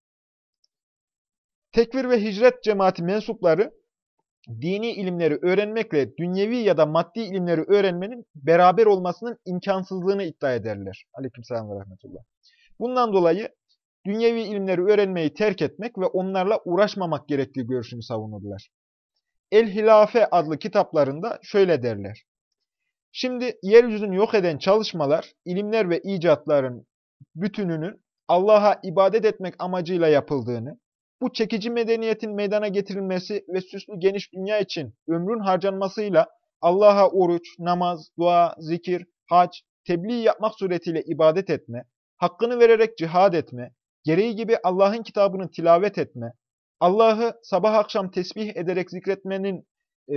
Tekvir ve hicret cemaati mensupları dini ilimleri öğrenmekle dünyevi ya da maddi ilimleri öğrenmenin beraber olmasının imkansızlığını iddia ederler. Aleykümselam ve rahmetullah. Bundan dolayı dünyevi ilimleri öğrenmeyi terk etmek ve onlarla uğraşmamak gerektiği görüşünü savunurlar. El-Hilafe adlı kitaplarında şöyle derler. Şimdi yeryüzünü yok eden çalışmalar, ilimler ve icatların bütününün Allah'a ibadet etmek amacıyla yapıldığını, bu çekici medeniyetin meydana getirilmesi ve süslü geniş dünya için ömrün harcanmasıyla Allah'a oruç, namaz, dua, zikir, hac, tebliğ yapmak suretiyle ibadet etme, hakkını vererek cihad etme, gereği gibi Allah'ın kitabını tilavet etme, Allah'ı sabah akşam tesbih ederek zikretmenin e,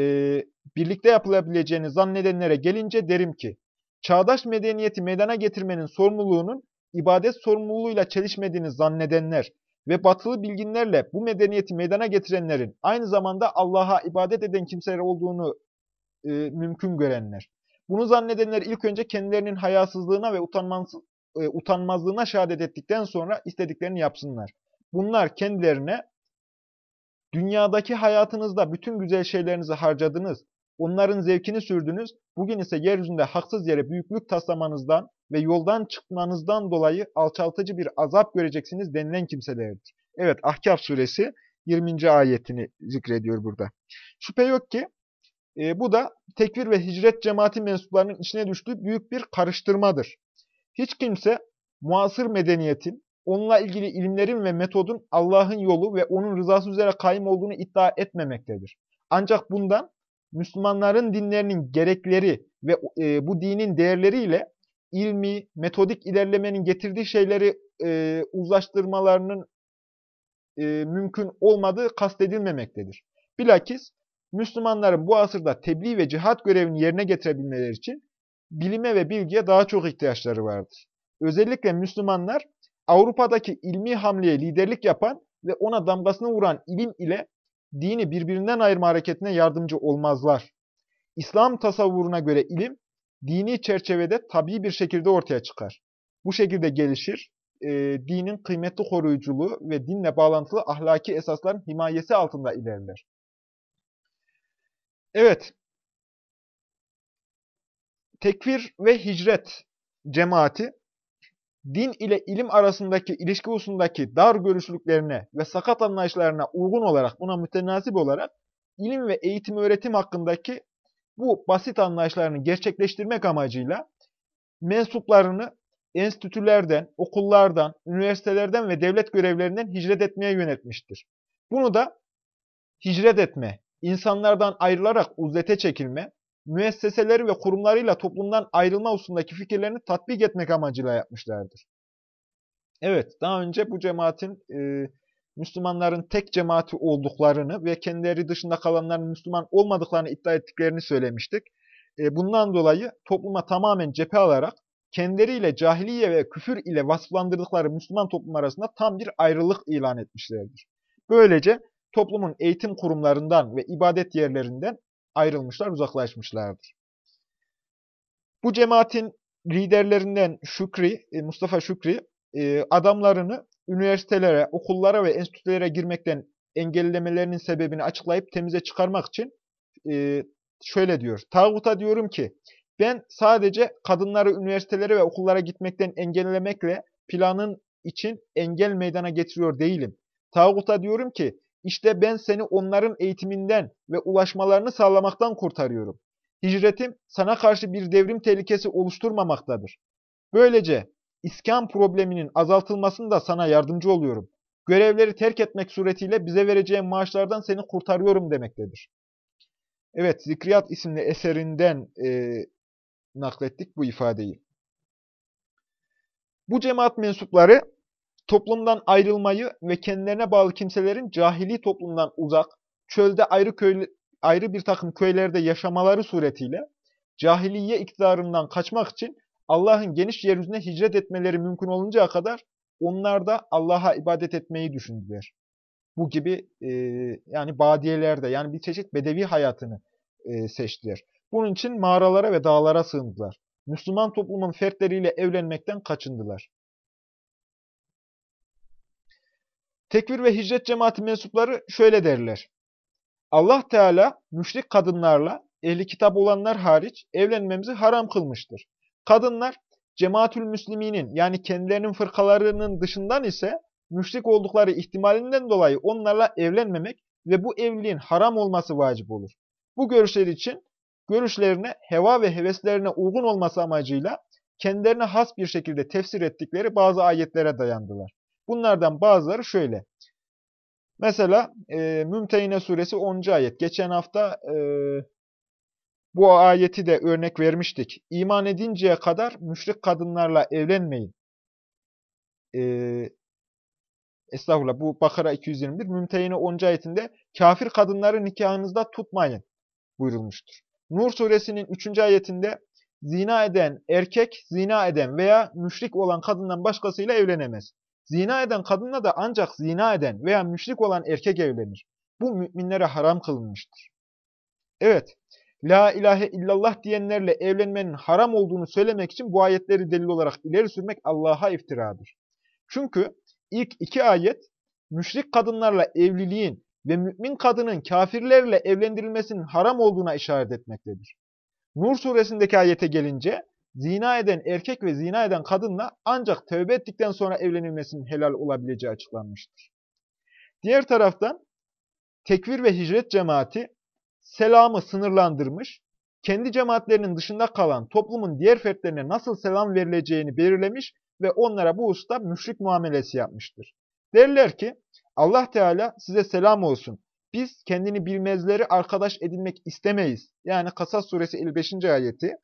birlikte yapılabileceğini zannedenlere gelince derim ki, çağdaş medeniyeti meydana getirmenin sorumluluğunun ibadet sorumluluğuyla çelişmediğini zannedenler ve batılı bilginlerle bu medeniyeti meydana getirenlerin aynı zamanda Allah'a ibadet eden kimseler olduğunu e, mümkün görenler. Bunu zannedenler ilk önce kendilerinin hayasızlığına ve e, utanmazlığına şehadet ettikten sonra istediklerini yapsınlar. Bunlar kendilerine dünyadaki hayatınızda bütün güzel şeylerinizi harcadınız, onların zevkini sürdünüz, bugün ise yeryüzünde haksız yere büyüklük taslamanızdan ve yoldan çıkmanızdan dolayı alçaltıcı bir azap göreceksiniz denilen kimselerdir. Evet, Ahkaf suresi 20. ayetini zikrediyor burada. Şüphe yok ki e, bu da tekvir ve hicret cemaati mensuplarının içine düştüğü büyük bir karıştırmadır. Hiç kimse muasır medeniyetin, onunla ilgili ilimlerin ve metodun Allah'ın yolu ve onun rızası üzere kaim olduğunu iddia etmemektedir. Ancak bundan Müslümanların dinlerinin gerekleri ve e, bu dinin değerleriyle ilmi, metodik ilerlemenin getirdiği şeyleri e, uzlaştırmalarının e, mümkün olmadığı kastedilmemektedir. Bilakis Müslümanların bu asırda tebliğ ve cihat görevini yerine getirebilmeleri için bilime ve bilgiye daha çok ihtiyaçları vardır. Özellikle Müslümanlar Avrupa'daki ilmi hamleye liderlik yapan ve ona damgasını vuran ilim ile dini birbirinden ayırma hareketine yardımcı olmazlar. İslam tasavvuruna göre ilim, dini çerçevede tabii bir şekilde ortaya çıkar. Bu şekilde gelişir, e, dinin kıymetli koruyuculuğu ve dinle bağlantılı ahlaki esasların himayesi altında ilerler. Evet, tekfir ve hicret cemaati, din ile ilim arasındaki ilişki hususundaki dar görüşlülüklerine ve sakat anlayışlarına uygun olarak, buna mütenasip olarak ilim ve eğitim öğretim hakkındaki bu basit anlayışlarını gerçekleştirmek amacıyla mensuplarını enstitülerden, okullardan, üniversitelerden ve devlet görevlerinden hicret etmeye yönetmiştir. Bunu da hicret etme, insanlardan ayrılarak uzlete çekilme, müesseseleri ve kurumlarıyla toplumdan ayrılma hususundaki fikirlerini tatbik etmek amacıyla yapmışlardır. Evet, daha önce bu cemaatin e, Müslümanların tek cemaati olduklarını ve kendileri dışında kalanların Müslüman olmadıklarını iddia ettiklerini söylemiştik. E, bundan dolayı topluma tamamen cephe alarak kendileriyle cahiliye ve küfür ile vasıflandırdıkları Müslüman toplum arasında tam bir ayrılık ilan etmişlerdir. Böylece toplumun eğitim kurumlarından ve ibadet yerlerinden ayrılmışlar, uzaklaşmışlardır. Bu cemaatin liderlerinden Şükri, e, Mustafa Şükri, e, adamlarını üniversitelere, okullara ve enstitülere girmekten engellemelerinin sebebini açıklayıp temize çıkarmak için e, şöyle diyor. Tağuta diyorum ki, ben sadece kadınları üniversitelere ve okullara gitmekten engellemekle planın için engel meydana getiriyor değilim. Tağuta diyorum ki, işte ben seni onların eğitiminden ve ulaşmalarını sağlamaktan kurtarıyorum. Hicretim sana karşı bir devrim tehlikesi oluşturmamaktadır. Böylece iskan probleminin azaltılmasında sana yardımcı oluyorum. Görevleri terk etmek suretiyle bize vereceğin maaşlardan seni kurtarıyorum demektedir. Evet, Zikriyat isimli eserinden e, naklettik bu ifadeyi. Bu cemaat mensupları toplumdan ayrılmayı ve kendilerine bağlı kimselerin cahili toplumdan uzak, çölde ayrı, köy, ayrı bir takım köylerde yaşamaları suretiyle cahiliye iktidarından kaçmak için Allah'ın geniş yeryüzüne hicret etmeleri mümkün oluncaya kadar onlar da Allah'a ibadet etmeyi düşündüler. Bu gibi e, yani badiyelerde yani bir çeşit bedevi hayatını e, seçtiler. Bunun için mağaralara ve dağlara sığındılar. Müslüman toplumun fertleriyle evlenmekten kaçındılar. Tekvir ve hicret cemaati mensupları şöyle derler. Allah Teala müşrik kadınlarla ehli kitap olanlar hariç evlenmemizi haram kılmıştır. Kadınlar cemaatül müsliminin yani kendilerinin fırkalarının dışından ise müşrik oldukları ihtimalinden dolayı onlarla evlenmemek ve bu evliliğin haram olması vacip olur. Bu görüşler için görüşlerine heva ve heveslerine uygun olması amacıyla kendilerine has bir şekilde tefsir ettikleri bazı ayetlere dayandılar. Bunlardan bazıları şöyle. Mesela e, Mümtehine suresi 10. ayet. Geçen hafta e, bu ayeti de örnek vermiştik. İman edinceye kadar müşrik kadınlarla evlenmeyin. E, estağfurullah bu Bakara 221. Mümtehine 10. ayetinde kafir kadınları nikahınızda tutmayın buyurulmuştur. Nur suresinin 3. ayetinde zina eden erkek, zina eden veya müşrik olan kadından başkasıyla evlenemez. Zina eden kadınla da ancak zina eden veya müşrik olan erkek evlenir. Bu müminlere haram kılınmıştır. Evet, La ilahe illallah diyenlerle evlenmenin haram olduğunu söylemek için bu ayetleri delil olarak ileri sürmek Allah'a iftiradır. Çünkü ilk iki ayet müşrik kadınlarla evliliğin ve mümin kadının kafirlerle evlendirilmesinin haram olduğuna işaret etmektedir. Nur suresindeki ayete gelince zina eden erkek ve zina eden kadınla ancak tövbe ettikten sonra evlenilmesinin helal olabileceği açıklanmıştır. Diğer taraftan tekvir ve hicret cemaati selamı sınırlandırmış, kendi cemaatlerinin dışında kalan toplumun diğer fertlerine nasıl selam verileceğini belirlemiş ve onlara bu usta müşrik muamelesi yapmıştır. Derler ki, Allah Teala size selam olsun. Biz kendini bilmezleri arkadaş edinmek istemeyiz. Yani Kasas suresi 55. ayeti.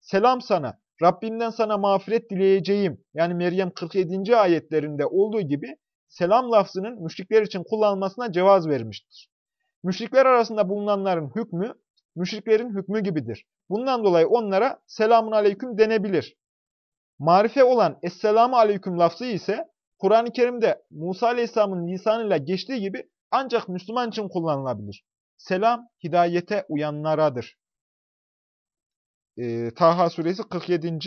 Selam sana, Rabbimden sana mağfiret dileyeceğim. Yani Meryem 47. ayetlerinde olduğu gibi selam lafzının müşrikler için kullanılmasına cevaz vermiştir. Müşrikler arasında bulunanların hükmü, müşriklerin hükmü gibidir. Bundan dolayı onlara selamun aleyküm denebilir. Marife olan Esselamu aleyküm lafzı ise Kur'an-ı Kerim'de Musa aleyhisselamın lisanıyla geçtiği gibi ancak Müslüman için kullanılabilir. Selam hidayete uyanlaradır. Ee, Taha suresi 47.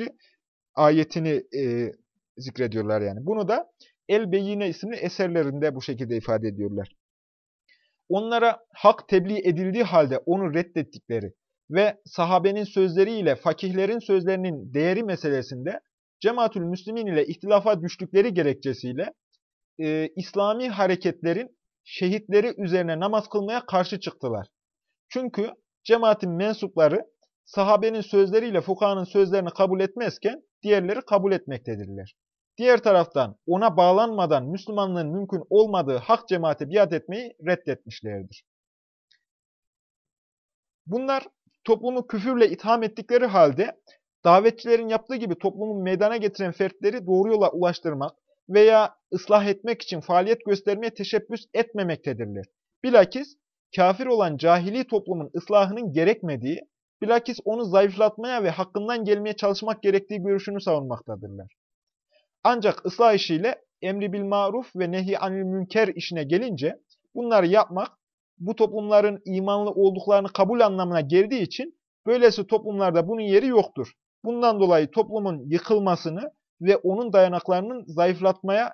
ayetini e, zikrediyorlar yani. Bunu da El-Beyine isimli eserlerinde bu şekilde ifade ediyorlar onlara hak tebliğ edildiği halde onu reddettikleri ve sahabenin sözleriyle fakihlerin sözlerinin değeri meselesinde cemaatül müslimin ile ihtilafa düştükleri gerekçesiyle e, İslami hareketlerin şehitleri üzerine namaz kılmaya karşı çıktılar. Çünkü cemaatin mensupları sahabenin sözleriyle fukahanın sözlerini kabul etmezken diğerleri kabul etmektedirler. Diğer taraftan ona bağlanmadan Müslümanlığın mümkün olmadığı hak cemaate biat etmeyi reddetmişlerdir. Bunlar toplumu küfürle itham ettikleri halde davetçilerin yaptığı gibi toplumu meydana getiren fertleri doğru yola ulaştırmak veya ıslah etmek için faaliyet göstermeye teşebbüs etmemektedirler. Bilakis kafir olan cahili toplumun ıslahının gerekmediği, bilakis onu zayıflatmaya ve hakkından gelmeye çalışmak gerektiği görüşünü savunmaktadırlar. Ancak ıslah işiyle emri bil maruf ve nehi anil münker işine gelince bunları yapmak bu toplumların imanlı olduklarını kabul anlamına geldiği için böylesi toplumlarda bunun yeri yoktur. Bundan dolayı toplumun yıkılmasını ve onun dayanaklarının zayıflatmaya,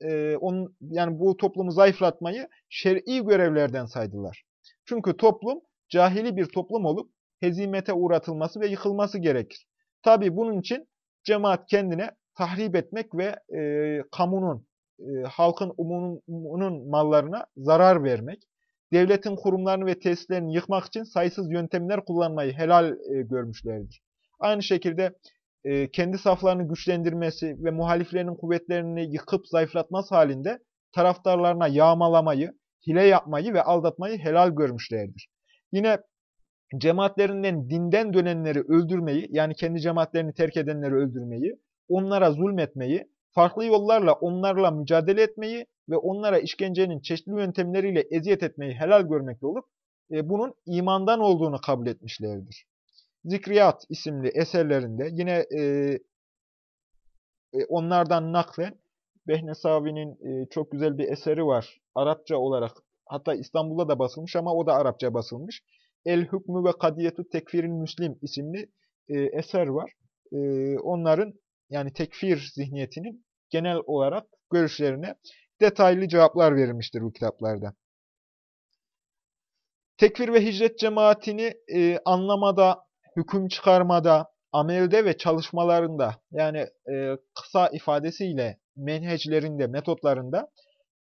e, onun, yani bu toplumu zayıflatmayı şer'i görevlerden saydılar. Çünkü toplum cahili bir toplum olup hezimete uğratılması ve yıkılması gerekir. Tabi bunun için cemaat kendine tahrip etmek ve e, kamunun, e, halkın umumunun mallarına zarar vermek, devletin kurumlarını ve tesislerini yıkmak için sayısız yöntemler kullanmayı helal e, görmüşlerdir. Aynı şekilde e, kendi saflarını güçlendirmesi ve muhaliflerinin kuvvetlerini yıkıp zayıflatması halinde taraftarlarına yağmalamayı, hile yapmayı ve aldatmayı helal görmüşlerdir. Yine cemaatlerinden dinden dönenleri öldürmeyi, yani kendi cemaatlerini terk edenleri öldürmeyi, onlara zulmetmeyi, farklı yollarla onlarla mücadele etmeyi ve onlara işkencenin çeşitli yöntemleriyle eziyet etmeyi helal görmekte olup e, bunun imandan olduğunu kabul etmişlerdir. Zikriyat isimli eserlerinde yine e, e, onlardan naklen Behnesavi'nin e, çok güzel bir eseri var. Arapça olarak hatta İstanbul'da da basılmış ama o da Arapça basılmış. El Hükmü ve Kadiyetu Tekfiril Müslim isimli e, eser var. E, onların yani tekfir zihniyetinin genel olarak görüşlerine detaylı cevaplar verilmiştir bu kitaplarda. Tekfir ve hicret cemaatini e, anlamada, hüküm çıkarmada, amelde ve çalışmalarında yani e, kısa ifadesiyle menheclerinde, metotlarında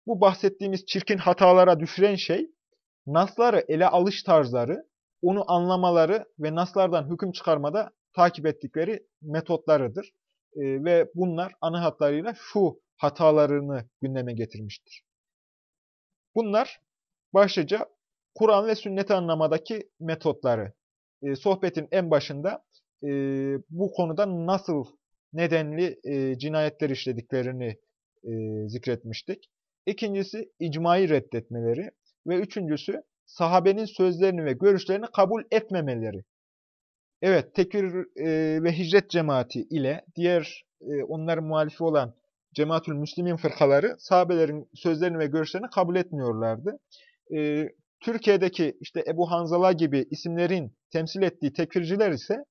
bu bahsettiğimiz çirkin hatalara düşüren şey nasları ele alış tarzları, onu anlamaları ve naslardan hüküm çıkarmada takip ettikleri metotlarıdır e, ve bunlar ana hatlarıyla şu hatalarını gündeme getirmiştir. Bunlar başlıca Kur'an ve sünnet anlamadaki metotları. E, sohbetin en başında e, bu konuda nasıl nedenli e, cinayetler işlediklerini e, zikretmiştik. İkincisi icmayı reddetmeleri ve üçüncüsü sahabenin sözlerini ve görüşlerini kabul etmemeleri. Evet, tekfir e, ve hicret cemaati ile diğer e, onların muhalifi olan cemaatül müslimin fırkaları sahabelerin sözlerini ve görüşlerini kabul etmiyorlardı. E, Türkiye'deki işte Ebu Hanzala gibi isimlerin temsil ettiği tekfirciler ise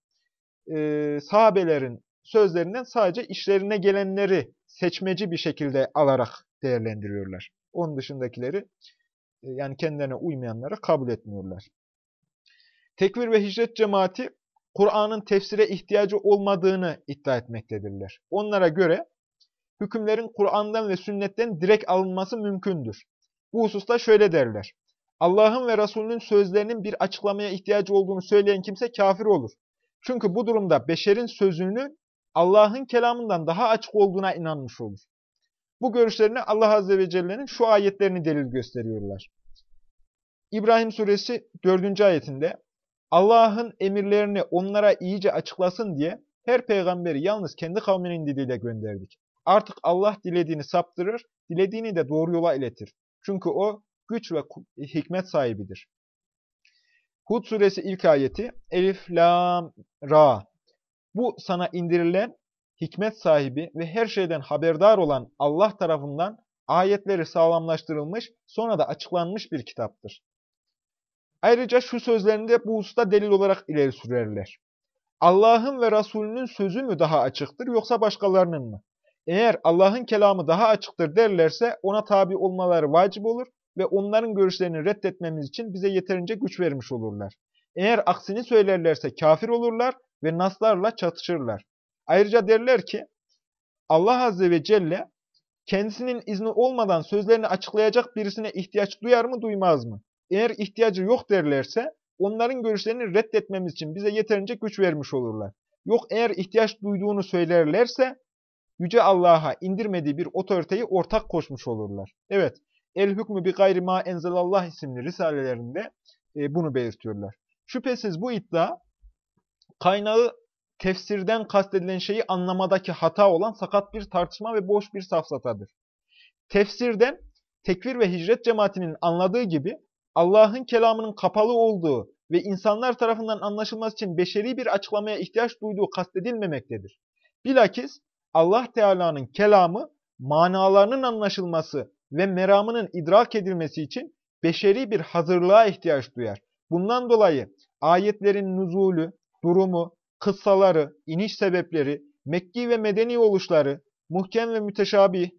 e, sahabelerin sözlerinden sadece işlerine gelenleri seçmeci bir şekilde alarak değerlendiriyorlar. Onun dışındakileri e, yani kendilerine uymayanları kabul etmiyorlar. Tekvir ve hicret cemaati Kur'an'ın tefsire ihtiyacı olmadığını iddia etmektedirler. Onlara göre hükümlerin Kur'an'dan ve sünnetten direkt alınması mümkündür. Bu hususta şöyle derler. Allah'ın ve Resulünün sözlerinin bir açıklamaya ihtiyacı olduğunu söyleyen kimse kafir olur. Çünkü bu durumda beşerin sözünün Allah'ın kelamından daha açık olduğuna inanmış olur. Bu görüşlerini Allah Azze ve Celle'nin şu ayetlerini delil gösteriyorlar. İbrahim suresi 4. ayetinde Allah'ın emirlerini onlara iyice açıklasın diye her peygamberi yalnız kendi kavminin diliyle gönderdik. Artık Allah dilediğini saptırır, dilediğini de doğru yola iletir. Çünkü o güç ve hikmet sahibidir. Hud suresi ilk ayeti Elif, Lam, Ra. Bu sana indirilen hikmet sahibi ve her şeyden haberdar olan Allah tarafından ayetleri sağlamlaştırılmış, sonra da açıklanmış bir kitaptır. Ayrıca şu sözlerinde bu hususta delil olarak ileri sürerler. Allah'ın ve Resulünün sözü mü daha açıktır yoksa başkalarının mı? Eğer Allah'ın kelamı daha açıktır derlerse ona tabi olmaları vacip olur ve onların görüşlerini reddetmemiz için bize yeterince güç vermiş olurlar. Eğer aksini söylerlerse kafir olurlar ve naslarla çatışırlar. Ayrıca derler ki Allah Azze ve Celle kendisinin izni olmadan sözlerini açıklayacak birisine ihtiyaç duyar mı duymaz mı? Eğer ihtiyacı yok derlerse onların görüşlerini reddetmemiz için bize yeterince güç vermiş olurlar. Yok eğer ihtiyaç duyduğunu söylerlerse Yüce Allah'a indirmediği bir otoriteyi ortak koşmuş olurlar. Evet, El Hükmü bi gayri ma enzelallah isimli risalelerinde e, bunu belirtiyorlar. Şüphesiz bu iddia kaynağı tefsirden kastedilen şeyi anlamadaki hata olan sakat bir tartışma ve boş bir safsatadır. Tefsirden tekvir ve hicret cemaatinin anladığı gibi Allah'ın kelamının kapalı olduğu ve insanlar tarafından anlaşılması için beşeri bir açıklamaya ihtiyaç duyduğu kastedilmemektedir. Bilakis Allah Teala'nın kelamı manalarının anlaşılması ve meramının idrak edilmesi için beşeri bir hazırlığa ihtiyaç duyar. Bundan dolayı ayetlerin nüzulü, durumu, kıssaları, iniş sebepleri, Mekki ve medeni oluşları, muhkem ve müteşabih,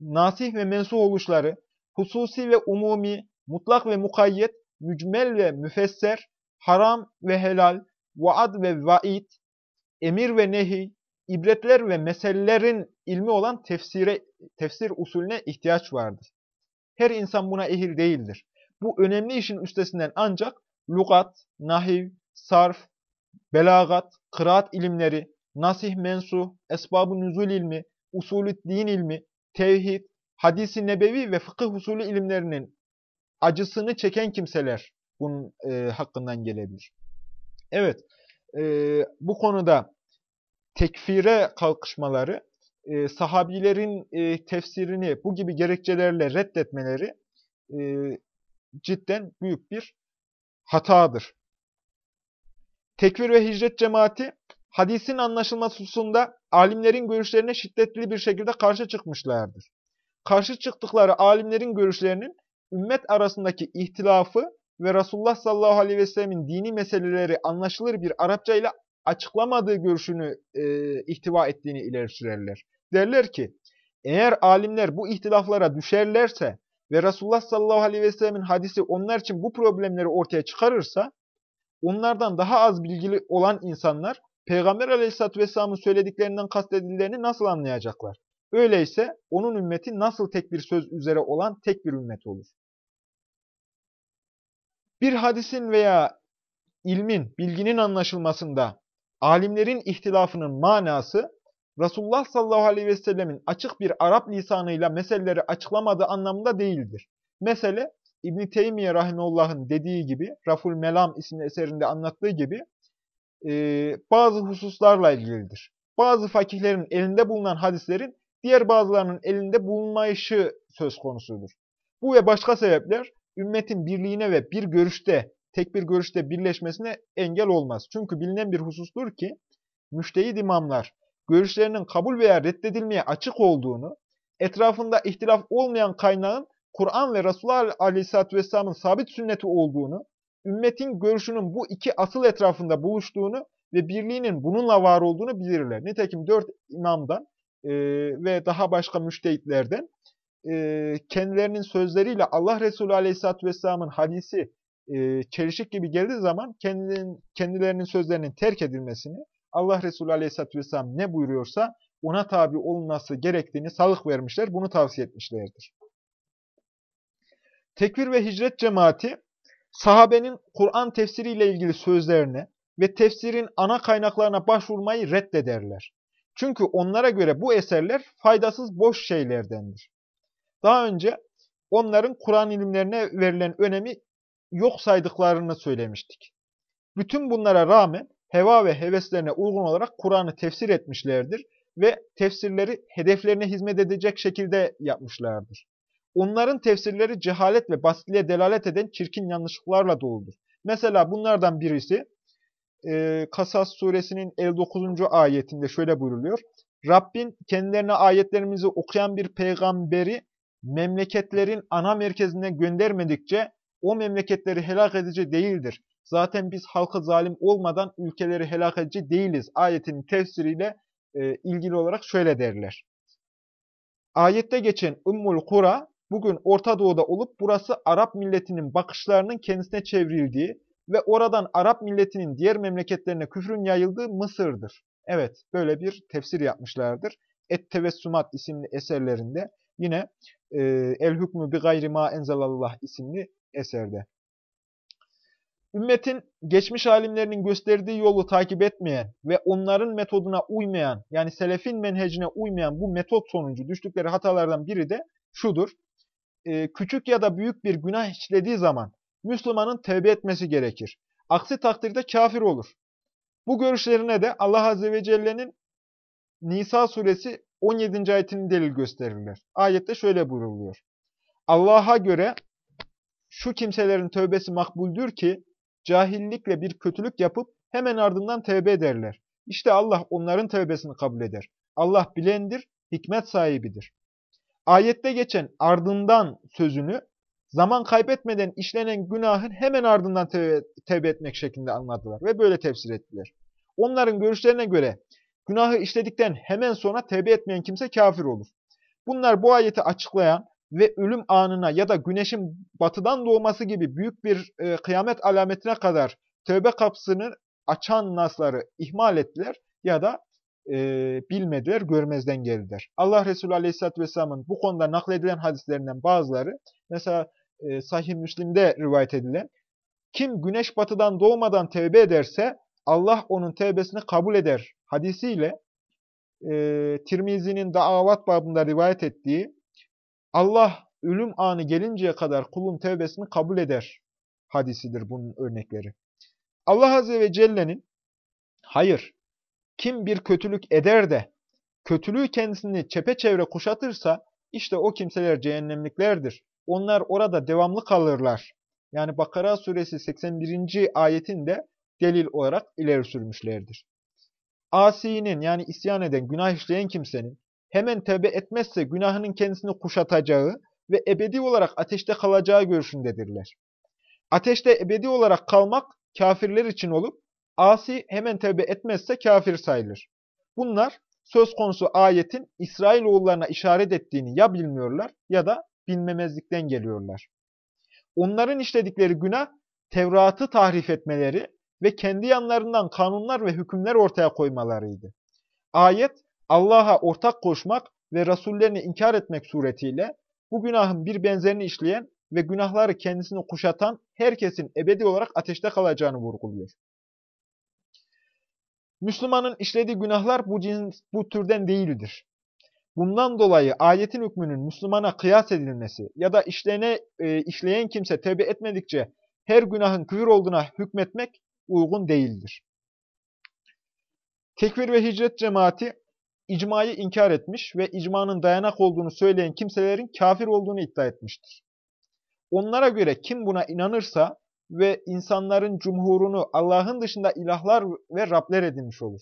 nasih ve mensuh oluşları, hususi ve umumi, mutlak ve mukayyet, mücmel ve müfesser, haram ve helal, vaad ve vaid, emir ve nehi, ibretler ve meselelerin ilmi olan tefsire, tefsir usulüne ihtiyaç vardır. Her insan buna ehil değildir. Bu önemli işin üstesinden ancak lugat, nahiv, sarf, belagat, kıraat ilimleri, nasih mensuh, esbab-ı nüzul ilmi, usulü din ilmi, tevhid, hadisi nebevi ve fıkıh usulü ilimlerinin acısını çeken kimseler bunun e, hakkından gelebilir. Evet, e, bu konuda tekfire kalkışmaları, e, sahabilerin e, tefsirini bu gibi gerekçelerle reddetmeleri e, cidden büyük bir hatadır. Tekfir ve hicret cemaati hadisin anlaşılması hususunda alimlerin görüşlerine şiddetli bir şekilde karşı çıkmışlardır. Karşı çıktıkları alimlerin görüşlerinin ümmet arasındaki ihtilafı ve Resulullah sallallahu aleyhi ve sellemin dini meseleleri anlaşılır bir Arapça ile açıklamadığı görüşünü e, ihtiva ettiğini ileri sürerler. Derler ki, eğer alimler bu ihtilaflara düşerlerse ve Resulullah sallallahu aleyhi ve sellemin hadisi onlar için bu problemleri ortaya çıkarırsa, onlardan daha az bilgili olan insanlar, Peygamber aleyhissalatü vesselamın söylediklerinden kastedildiğini nasıl anlayacaklar? Öyleyse onun ümmeti nasıl tek bir söz üzere olan tek bir ümmet olur? Bir hadisin veya ilmin, bilginin anlaşılmasında alimlerin ihtilafının manası Resulullah sallallahu aleyhi ve sellemin açık bir Arap lisanıyla meseleleri açıklamadığı anlamında değildir. Mesele İbn-i Teymiye Rahimullah'ın dediği gibi, Raful Melam isimli eserinde anlattığı gibi e, bazı hususlarla ilgilidir. Bazı fakihlerin elinde bulunan hadislerin diğer bazılarının elinde bulunmayışı söz konusudur. Bu ve başka sebepler ümmetin birliğine ve bir görüşte, tek bir görüşte birleşmesine engel olmaz. Çünkü bilinen bir husustur ki, müştehid imamlar görüşlerinin kabul veya reddedilmeye açık olduğunu etrafında ihtilaf olmayan kaynağın Kur'an ve Resulullah Aleyhisselatü Vesselam'ın sabit sünneti olduğunu, ümmetin görüşünün bu iki asıl etrafında buluştuğunu ve birliğinin bununla var olduğunu bilirler. Nitekim dört imamdan e, ve daha başka müştehitlerden e, kendilerinin sözleriyle Allah Resulü Aleyhisselatü Vesselam'ın hadisi e, çelişik gibi geldiği zaman kendilerinin, kendilerinin sözlerinin terk edilmesini, Allah Resulü Aleyhisselatü Vesselam ne buyuruyorsa ona tabi olunması gerektiğini salık vermişler, bunu tavsiye etmişlerdir. Tekvir ve hicret cemaati, sahabenin Kur'an tefsiriyle ilgili sözlerine ve tefsirin ana kaynaklarına başvurmayı reddederler. Çünkü onlara göre bu eserler faydasız boş şeylerdendir. Daha önce onların Kur'an ilimlerine verilen önemi yok saydıklarını söylemiştik. Bütün bunlara rağmen heva ve heveslerine uygun olarak Kur'an'ı tefsir etmişlerdir ve tefsirleri hedeflerine hizmet edecek şekilde yapmışlardır. Onların tefsirleri cehalet ve basitliğe delalet eden çirkin yanlışlıklarla doludur. Mesela bunlardan birisi e, Kasas suresinin 59. ayetinde şöyle buyruluyor. Rabbin kendilerine ayetlerimizi okuyan bir peygamberi memleketlerin ana merkezine göndermedikçe o memleketleri helak edici değildir. Zaten biz halkı zalim olmadan ülkeleri helak edici değiliz. Ayetin tefsiriyle e, ilgili olarak şöyle derler. Ayette geçen Ümmül Kura bugün Orta Doğu'da olup burası Arap milletinin bakışlarının kendisine çevrildiği ve oradan Arap milletinin diğer memleketlerine küfrün yayıldığı Mısır'dır. Evet, böyle bir tefsir yapmışlardır. Et-Tevessumat isimli eserlerinde yine e, El-Hükmü bi gayri ma enzelallah isimli eserde. Ümmetin geçmiş alimlerinin gösterdiği yolu takip etmeyen ve onların metoduna uymayan, yani selefin menhecine uymayan bu metot sonucu düştükleri hatalardan biri de şudur. Ee, küçük ya da büyük bir günah işlediği zaman Müslümanın tevbe etmesi gerekir. Aksi takdirde kafir olur. Bu görüşlerine de Allah Azze ve Celle'nin Nisa suresi 17. ayetinin delil gösterirler. Ayette şöyle buyruluyor. Allah'a göre şu kimselerin tövbesi makbuldür ki cahillikle bir kötülük yapıp hemen ardından tövbe ederler. İşte Allah onların tövbesini kabul eder. Allah bilendir, hikmet sahibidir. Ayette geçen ardından sözünü zaman kaybetmeden işlenen günahın hemen ardından tevbe, etmek şeklinde anladılar ve böyle tefsir ettiler. Onların görüşlerine göre günahı işledikten hemen sonra tevbe etmeyen kimse kafir olur. Bunlar bu ayeti açıklayan ve ölüm anına ya da güneşin batıdan doğması gibi büyük bir e, kıyamet alametine kadar tövbe kapısını açan nasları ihmal ettiler ya da e, bilmediler, görmezden geldiler. Allah Resulü Aleyhisselatü Vesselam'ın bu konuda nakledilen hadislerinden bazıları, mesela e, Sahih Müslim'de rivayet edilen, kim güneş batıdan doğmadan tevbe ederse Allah onun tevbesini kabul eder hadisiyle e, Tirmizi'nin davat babında rivayet ettiği Allah ölüm anı gelinceye kadar kulun tevbesini kabul eder hadisidir bunun örnekleri. Allah Azze ve Celle'nin hayır kim bir kötülük eder de kötülüğü kendisini çepeçevre kuşatırsa işte o kimseler cehennemliklerdir. Onlar orada devamlı kalırlar. Yani Bakara suresi 81. ayetinde delil olarak ileri sürmüşlerdir. Asi'nin yani isyan eden, günah işleyen kimsenin hemen tevbe etmezse günahının kendisini kuşatacağı ve ebedi olarak ateşte kalacağı görüşündedirler. Ateşte ebedi olarak kalmak kafirler için olup, asi hemen tevbe etmezse kafir sayılır. Bunlar söz konusu ayetin İsrailoğullarına işaret ettiğini ya bilmiyorlar ya da bilmemezlikten geliyorlar. Onların işledikleri günah Tevrat'ı tahrif etmeleri ve kendi yanlarından kanunlar ve hükümler ortaya koymalarıydı. Ayet Allah'a ortak koşmak ve rasullerini inkar etmek suretiyle bu günahın bir benzerini işleyen ve günahları kendisini kuşatan herkesin ebedi olarak ateşte kalacağını vurguluyor. Müslümanın işlediği günahlar bu, cins, bu türden değildir. Bundan dolayı ayetin hükmünün Müslümana kıyas edilmesi ya da işlene, e, işleyen kimse tevbe etmedikçe her günahın küfür olduğuna hükmetmek uygun değildir. Tekfir ve hicret cemaati icmayı inkar etmiş ve icmanın dayanak olduğunu söyleyen kimselerin kafir olduğunu iddia etmiştir. Onlara göre kim buna inanırsa ve insanların cumhurunu Allah'ın dışında ilahlar ve Rabler edinmiş olur.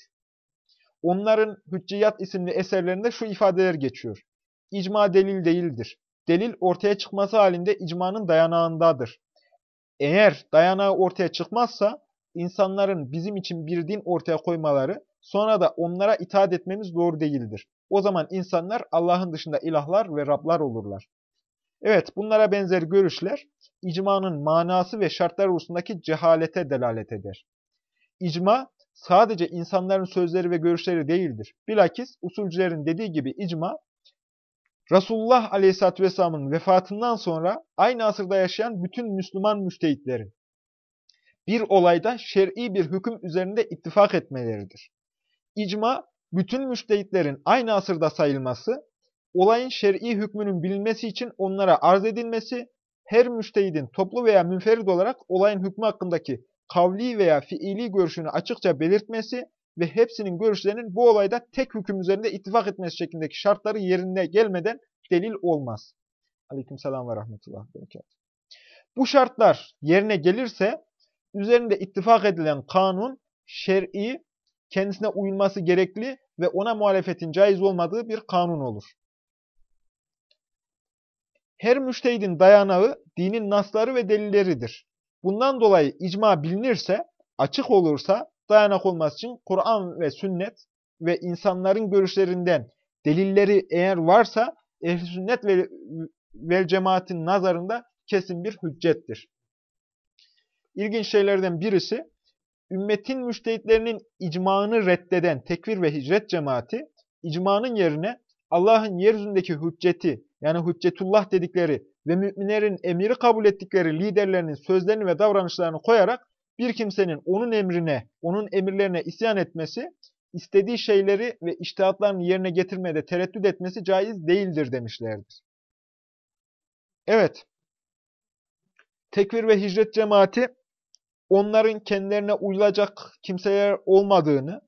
Onların Hücciyat isimli eserlerinde şu ifadeler geçiyor. icma delil değildir. Delil ortaya çıkması halinde icmanın dayanağındadır. Eğer dayanağı ortaya çıkmazsa insanların bizim için bir din ortaya koymaları sonra da onlara itaat etmemiz doğru değildir. O zaman insanlar Allah'ın dışında ilahlar ve Rablar olurlar. Evet bunlara benzer görüşler icmanın manası ve şartlar hususundaki cehalete delalet eder. İcma sadece insanların sözleri ve görüşleri değildir. Bilakis usulcülerin dediği gibi icma Resulullah Aleyhisselatü Vesselam'ın vefatından sonra aynı asırda yaşayan bütün Müslüman müştehitlerin bir olayda şer'i bir hüküm üzerinde ittifak etmeleridir. İcma, bütün müştehitlerin aynı asırda sayılması, olayın şer'i hükmünün bilinmesi için onlara arz edilmesi, her müştehidin toplu veya münferid olarak olayın hükmü hakkındaki kavli veya fiili görüşünü açıkça belirtmesi ve hepsinin görüşlerinin bu olayda tek hüküm üzerinde ittifak etmesi şeklindeki şartları yerine gelmeden delil olmaz. Aleykümselam ve rahmetullah. Bu şartlar yerine gelirse üzerinde ittifak edilen kanun şer'i, kendisine uyulması gerekli ve ona muhalefetin caiz olmadığı bir kanun olur. Her müştehidin dayanağı dinin nasları ve delilleridir. Bundan dolayı icma bilinirse, açık olursa dayanak olması için Kur'an ve sünnet ve insanların görüşlerinden delilleri eğer varsa ehl sünnet ve, ve cemaatin nazarında kesin bir hüccettir. İlginç şeylerden birisi, ümmetin müştehitlerinin icmanı reddeden tekvir ve hicret cemaati, icmanın yerine Allah'ın yeryüzündeki hücceti, yani hüccetullah dedikleri ve müminlerin emiri kabul ettikleri liderlerinin sözlerini ve davranışlarını koyarak bir kimsenin onun emrine, onun emirlerine isyan etmesi, istediği şeyleri ve iştihatlarını yerine getirmede tereddüt etmesi caiz değildir demişlerdir. Evet, tekvir ve hicret cemaati onların kendilerine uyulacak kimseler olmadığını,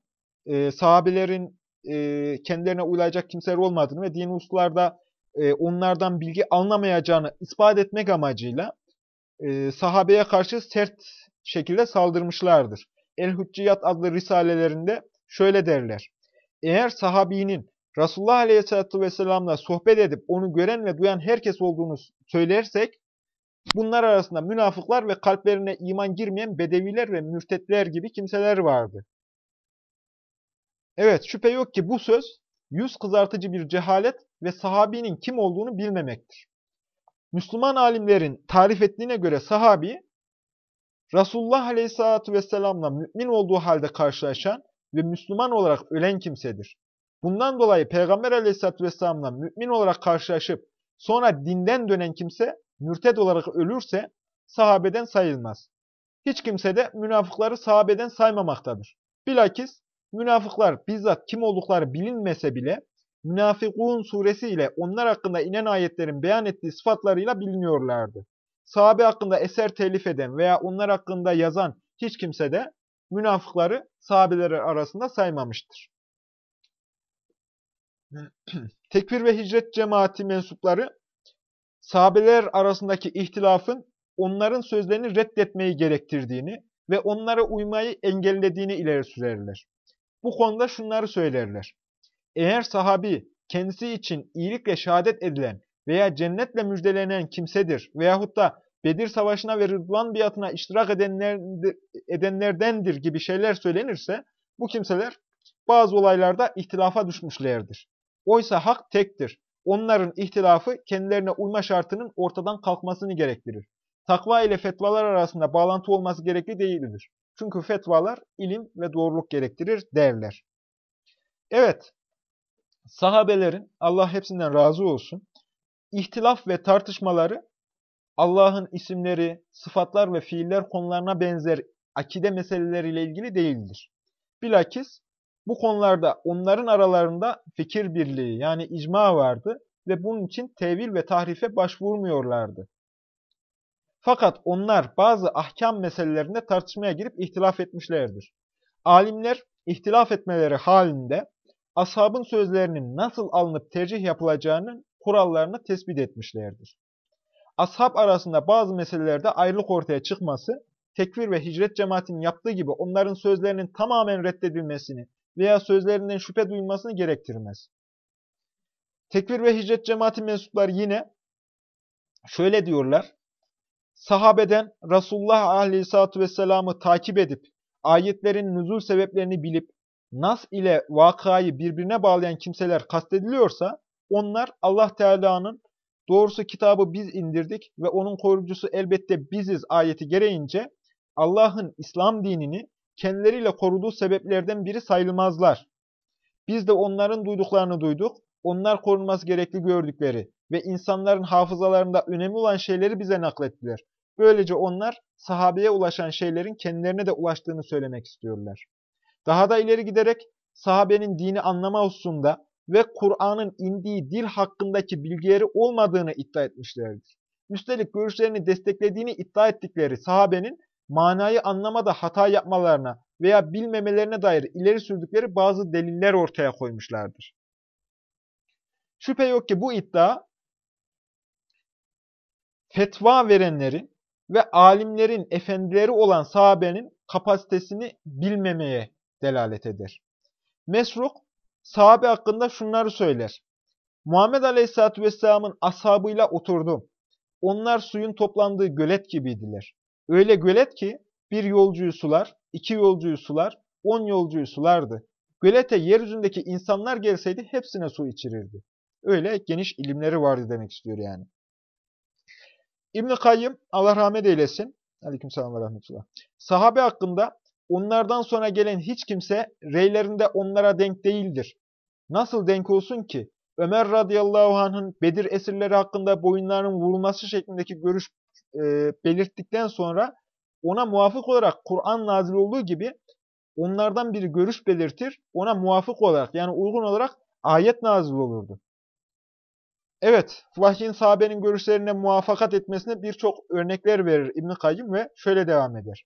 e, sahabelerin e, kendilerine uyulacak kimseler olmadığını ve din usullarda e, onlardan bilgi alınamayacağını ispat etmek amacıyla e, sahabeye karşı sert şekilde saldırmışlardır. El-Hücciyat adlı risalelerinde şöyle derler. Eğer sahabinin Resulullah Aleyhisselatü Vesselam'la sohbet edip onu gören ve duyan herkes olduğunu söylersek, bunlar arasında münafıklar ve kalplerine iman girmeyen bedeviler ve mürtetler gibi kimseler vardı. Evet, şüphe yok ki bu söz, yüz kızartıcı bir cehalet ve sahabinin kim olduğunu bilmemektir. Müslüman alimlerin tarif ettiğine göre sahabi, Resulullah Aleyhisselatü Vesselam'la mümin olduğu halde karşılaşan ve Müslüman olarak ölen kimsedir. Bundan dolayı Peygamber Aleyhisselatü Vesselam'la mümin olarak karşılaşıp sonra dinden dönen kimse mürted olarak ölürse sahabeden sayılmaz. Hiç kimse de münafıkları sahabeden saymamaktadır. Bilakis münafıklar bizzat kim oldukları bilinmese bile Münafıkun suresi ile onlar hakkında inen ayetlerin beyan ettiği sıfatlarıyla biliniyorlardı. Sahabe hakkında eser telif eden veya onlar hakkında yazan hiç kimse de münafıkları sahabeler arasında saymamıştır. Tekfir ve hicret cemaati mensupları sahabeler arasındaki ihtilafın onların sözlerini reddetmeyi gerektirdiğini ve onlara uymayı engellediğini ileri sürerler. Bu konuda şunları söylerler. Eğer sahabi kendisi için iyilikle şehadet edilen veya cennetle müjdelenen kimsedir veyahut da Bedir Savaşı'na ve Rıdvan biatına iştirak edenler, edenlerdendir gibi şeyler söylenirse bu kimseler bazı olaylarda ihtilafa düşmüşlerdir. Oysa hak tektir. Onların ihtilafı kendilerine uyma şartının ortadan kalkmasını gerektirir. Takva ile fetvalar arasında bağlantı olması gerekli değildir. Çünkü fetvalar ilim ve doğruluk gerektirir derler. Evet, sahabelerin, Allah hepsinden razı olsun, ihtilaf ve tartışmaları Allah'ın isimleri, sıfatlar ve fiiller konularına benzer akide meseleleriyle ilgili değildir. Bilakis bu konularda onların aralarında fikir birliği yani icma vardı ve bunun için tevil ve tahrife başvurmuyorlardı. Fakat onlar bazı ahkam meselelerinde tartışmaya girip ihtilaf etmişlerdir. Alimler ihtilaf etmeleri halinde ashabın sözlerinin nasıl alınıp tercih yapılacağının kurallarını tespit etmişlerdir. Ashab arasında bazı meselelerde ayrılık ortaya çıkması, tekfir ve hicret cemaatinin yaptığı gibi onların sözlerinin tamamen reddedilmesini veya sözlerinden şüphe duyulmasını gerektirmez. Tekfir ve hicret cemaati mensupları yine şöyle diyorlar. Sahabeden Resulullah Aleyhisselatü Vesselam'ı takip edip, ayetlerin nüzul sebeplerini bilip, nas ile vakayı birbirine bağlayan kimseler kastediliyorsa, onlar Allah Teala'nın doğrusu kitabı biz indirdik ve onun koruyucusu elbette biziz ayeti gereğince, Allah'ın İslam dinini kendileriyle koruduğu sebeplerden biri sayılmazlar. Biz de onların duyduklarını duyduk, onlar korunması gerekli gördükleri ve insanların hafızalarında önemli olan şeyleri bize naklettiler. Böylece onlar sahabeye ulaşan şeylerin kendilerine de ulaştığını söylemek istiyorlar. Daha da ileri giderek sahabenin dini anlama hususunda ve Kur'an'ın indiği dil hakkındaki bilgileri olmadığını iddia etmişlerdir. Üstelik görüşlerini desteklediğini iddia ettikleri sahabenin manayı anlamada hata yapmalarına veya bilmemelerine dair ileri sürdükleri bazı deliller ortaya koymuşlardır. Şüphe yok ki bu iddia fetva verenlerin ve alimlerin efendileri olan sahabenin kapasitesini bilmemeye delalet eder. Mesruk, sahabe hakkında şunları söyler. Muhammed Aleyhisselatü Vesselam'ın ashabıyla oturdum. Onlar suyun toplandığı gölet gibiydiler. Öyle gölet ki bir yolcuyu sular, iki yolcuyu sular, on yolcuyu sulardı. Gölete yeryüzündeki insanlar gelseydi hepsine su içirirdi. Öyle geniş ilimleri vardı demek istiyor yani. İbn-i Kayyım, Allah rahmet eylesin, aleykümselam ve rahmetullah, sahabe hakkında onlardan sonra gelen hiç kimse reylerinde onlara denk değildir. Nasıl denk olsun ki? Ömer radıyallahu anh'ın Bedir esirleri hakkında boyunlarının vurulması şeklindeki görüş e, belirttikten sonra ona muvafık olarak Kur'an nazil olduğu gibi onlardan biri görüş belirtir, ona muvafık olarak yani uygun olarak ayet nazil olurdu. Evet, vahyin sahabenin görüşlerine muvaffakat etmesine birçok örnekler verir ibn Kayyım ve şöyle devam eder.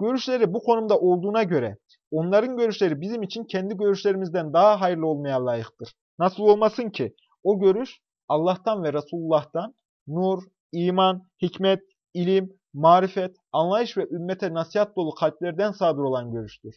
Görüşleri bu konumda olduğuna göre onların görüşleri bizim için kendi görüşlerimizden daha hayırlı olmaya layıktır. Nasıl olmasın ki? O görüş Allah'tan ve Resulullah'tan nur, iman, hikmet, ilim, marifet, anlayış ve ümmete nasihat dolu kalplerden sadır olan görüştür.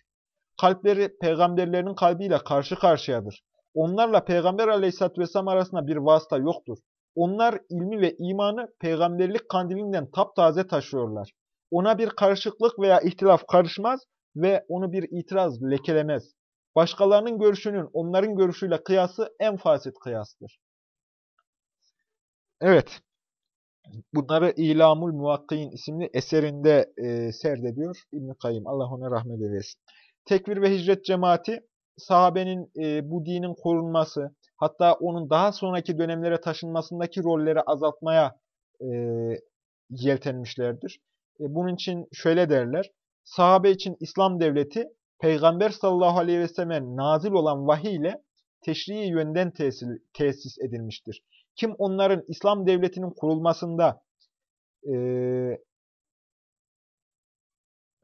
Kalpleri peygamberlerinin kalbiyle karşı karşıyadır. Onlarla Peygamber aleyhissalatü vesselam arasında bir vasıta yoktur. Onlar ilmi ve imanı peygamberlik kandilinden taptaze taşıyorlar. Ona bir karışıklık veya ihtilaf karışmaz ve onu bir itiraz lekelemez. Başkalarının görüşünün onların görüşüyle kıyası en fasit kıyastır. Evet, bunları İlamul Muvakkiyin isimli eserinde e, serdediyor İbn-i Kayyım. Allah ona rahmet eylesin. Tekvir ve hicret cemaati sahabenin e, bu dinin korunması, hatta onun daha sonraki dönemlere taşınmasındaki rolleri azaltmaya e, yeltenmişlerdir. E, bunun için şöyle derler, sahabe için İslam devleti, Peygamber sallallahu aleyhi ve sellem'e nazil olan vahiy ile teşrii yönden tesis, tesis edilmiştir. Kim onların İslam devletinin kurulmasında e,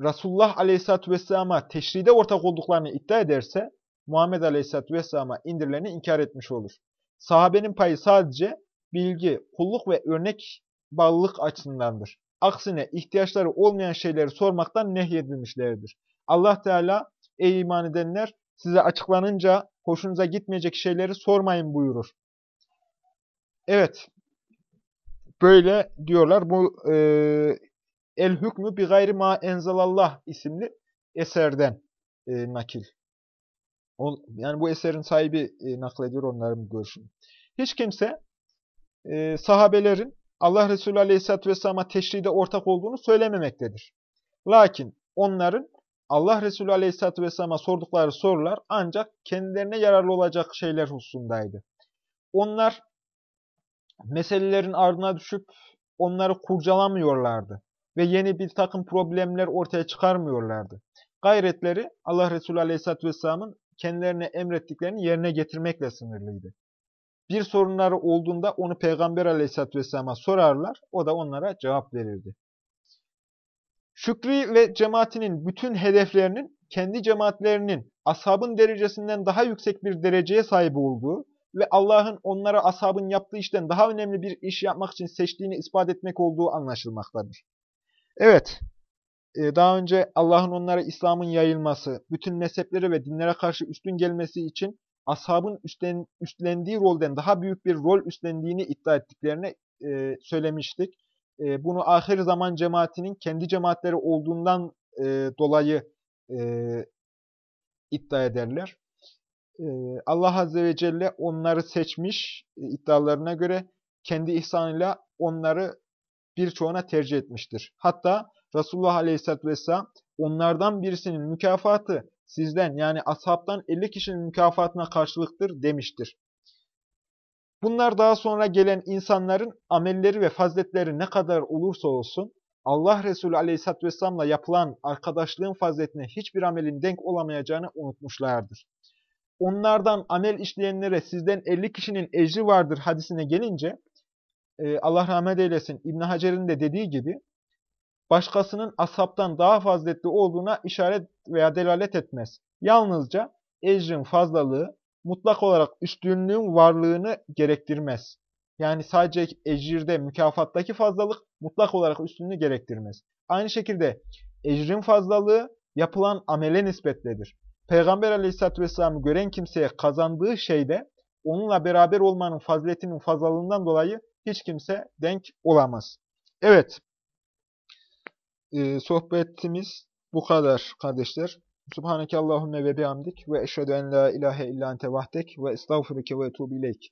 Resulullah aleyhissalatü vesselama teşride ortak olduklarını iddia ederse, Muhammed Aleyhisselatü Vesselam'a indirileni inkar etmiş olur. Sahabenin payı sadece bilgi, kulluk ve örnek bağlılık açısındandır. Aksine ihtiyaçları olmayan şeyleri sormaktan nehyedilmişlerdir. Allah Teala, ey iman edenler, size açıklanınca hoşunuza gitmeyecek şeyleri sormayın buyurur. Evet, böyle diyorlar. Bu e, El Hükmü bi gayri ma enzelallah isimli eserden e, nakil yani bu eserin sahibi e, naklediyor onların görüşünü. Hiç kimse e, sahabelerin Allah Resulü Aleyhisselatü Vesselam'a teşride ortak olduğunu söylememektedir. Lakin onların Allah Resulü Aleyhisselatü Vesselam'a sordukları sorular ancak kendilerine yararlı olacak şeyler hususundaydı. Onlar meselelerin ardına düşüp onları kurcalamıyorlardı ve yeni bir takım problemler ortaya çıkarmıyorlardı. Gayretleri Allah Resulü Aleyhisselatü Vesselam'ın kendilerine emrettiklerini yerine getirmekle sınırlıydı. Bir sorunları olduğunda onu Peygamber aleyhissalatü vesselam'a sorarlar, o da onlara cevap verirdi. Şükri ve cemaatinin bütün hedeflerinin kendi cemaatlerinin ashabın derecesinden daha yüksek bir dereceye sahip olduğu ve Allah'ın onlara ashabın yaptığı işten daha önemli bir iş yapmak için seçtiğini ispat etmek olduğu anlaşılmaktadır. Evet, ee, daha önce Allah'ın onlara İslam'ın yayılması, bütün mezheplere ve dinlere karşı üstün gelmesi için ashabın üstlen, üstlendiği rolden daha büyük bir rol üstlendiğini iddia ettiklerini e, söylemiştik. E, bunu ahir zaman cemaatinin kendi cemaatleri olduğundan e, dolayı e, iddia ederler. Allah Azze ve Celle onları seçmiş iddialarına göre kendi ihsanıyla onları birçoğuna tercih etmiştir. Hatta Resulullah Aleyhisselatü Vesselam onlardan birisinin mükafatı sizden yani ashabtan 50 kişinin mükafatına karşılıktır demiştir. Bunlar daha sonra gelen insanların amelleri ve faziletleri ne kadar olursa olsun Allah Resulü Aleyhisselatü Vesselam'la yapılan arkadaşlığın faziletine hiçbir amelin denk olamayacağını unutmuşlardır. Onlardan amel işleyenlere sizden 50 kişinin ecri vardır hadisine gelince e, Allah rahmet eylesin İbn Hacer'in de dediği gibi başkasının ashabtan daha faziletli olduğuna işaret veya delalet etmez. Yalnızca ecrin fazlalığı mutlak olarak üstünlüğün varlığını gerektirmez. Yani sadece ecirde, mükafattaki fazlalık mutlak olarak üstünlüğü gerektirmez. Aynı şekilde ecrin fazlalığı yapılan amele nispetledir. Peygamber aleyhissalatü vesselam'ı gören kimseye kazandığı şeyde onunla beraber olmanın faziletinin fazlalığından dolayı hiç kimse denk olamaz. Evet, ee, sohbetimiz bu kadar kardeşler. Subhaneke Allahümme ve bihamdik ve eşhedü en la ilahe illa ente vahdek ve estağfurike ve etubu ileyk.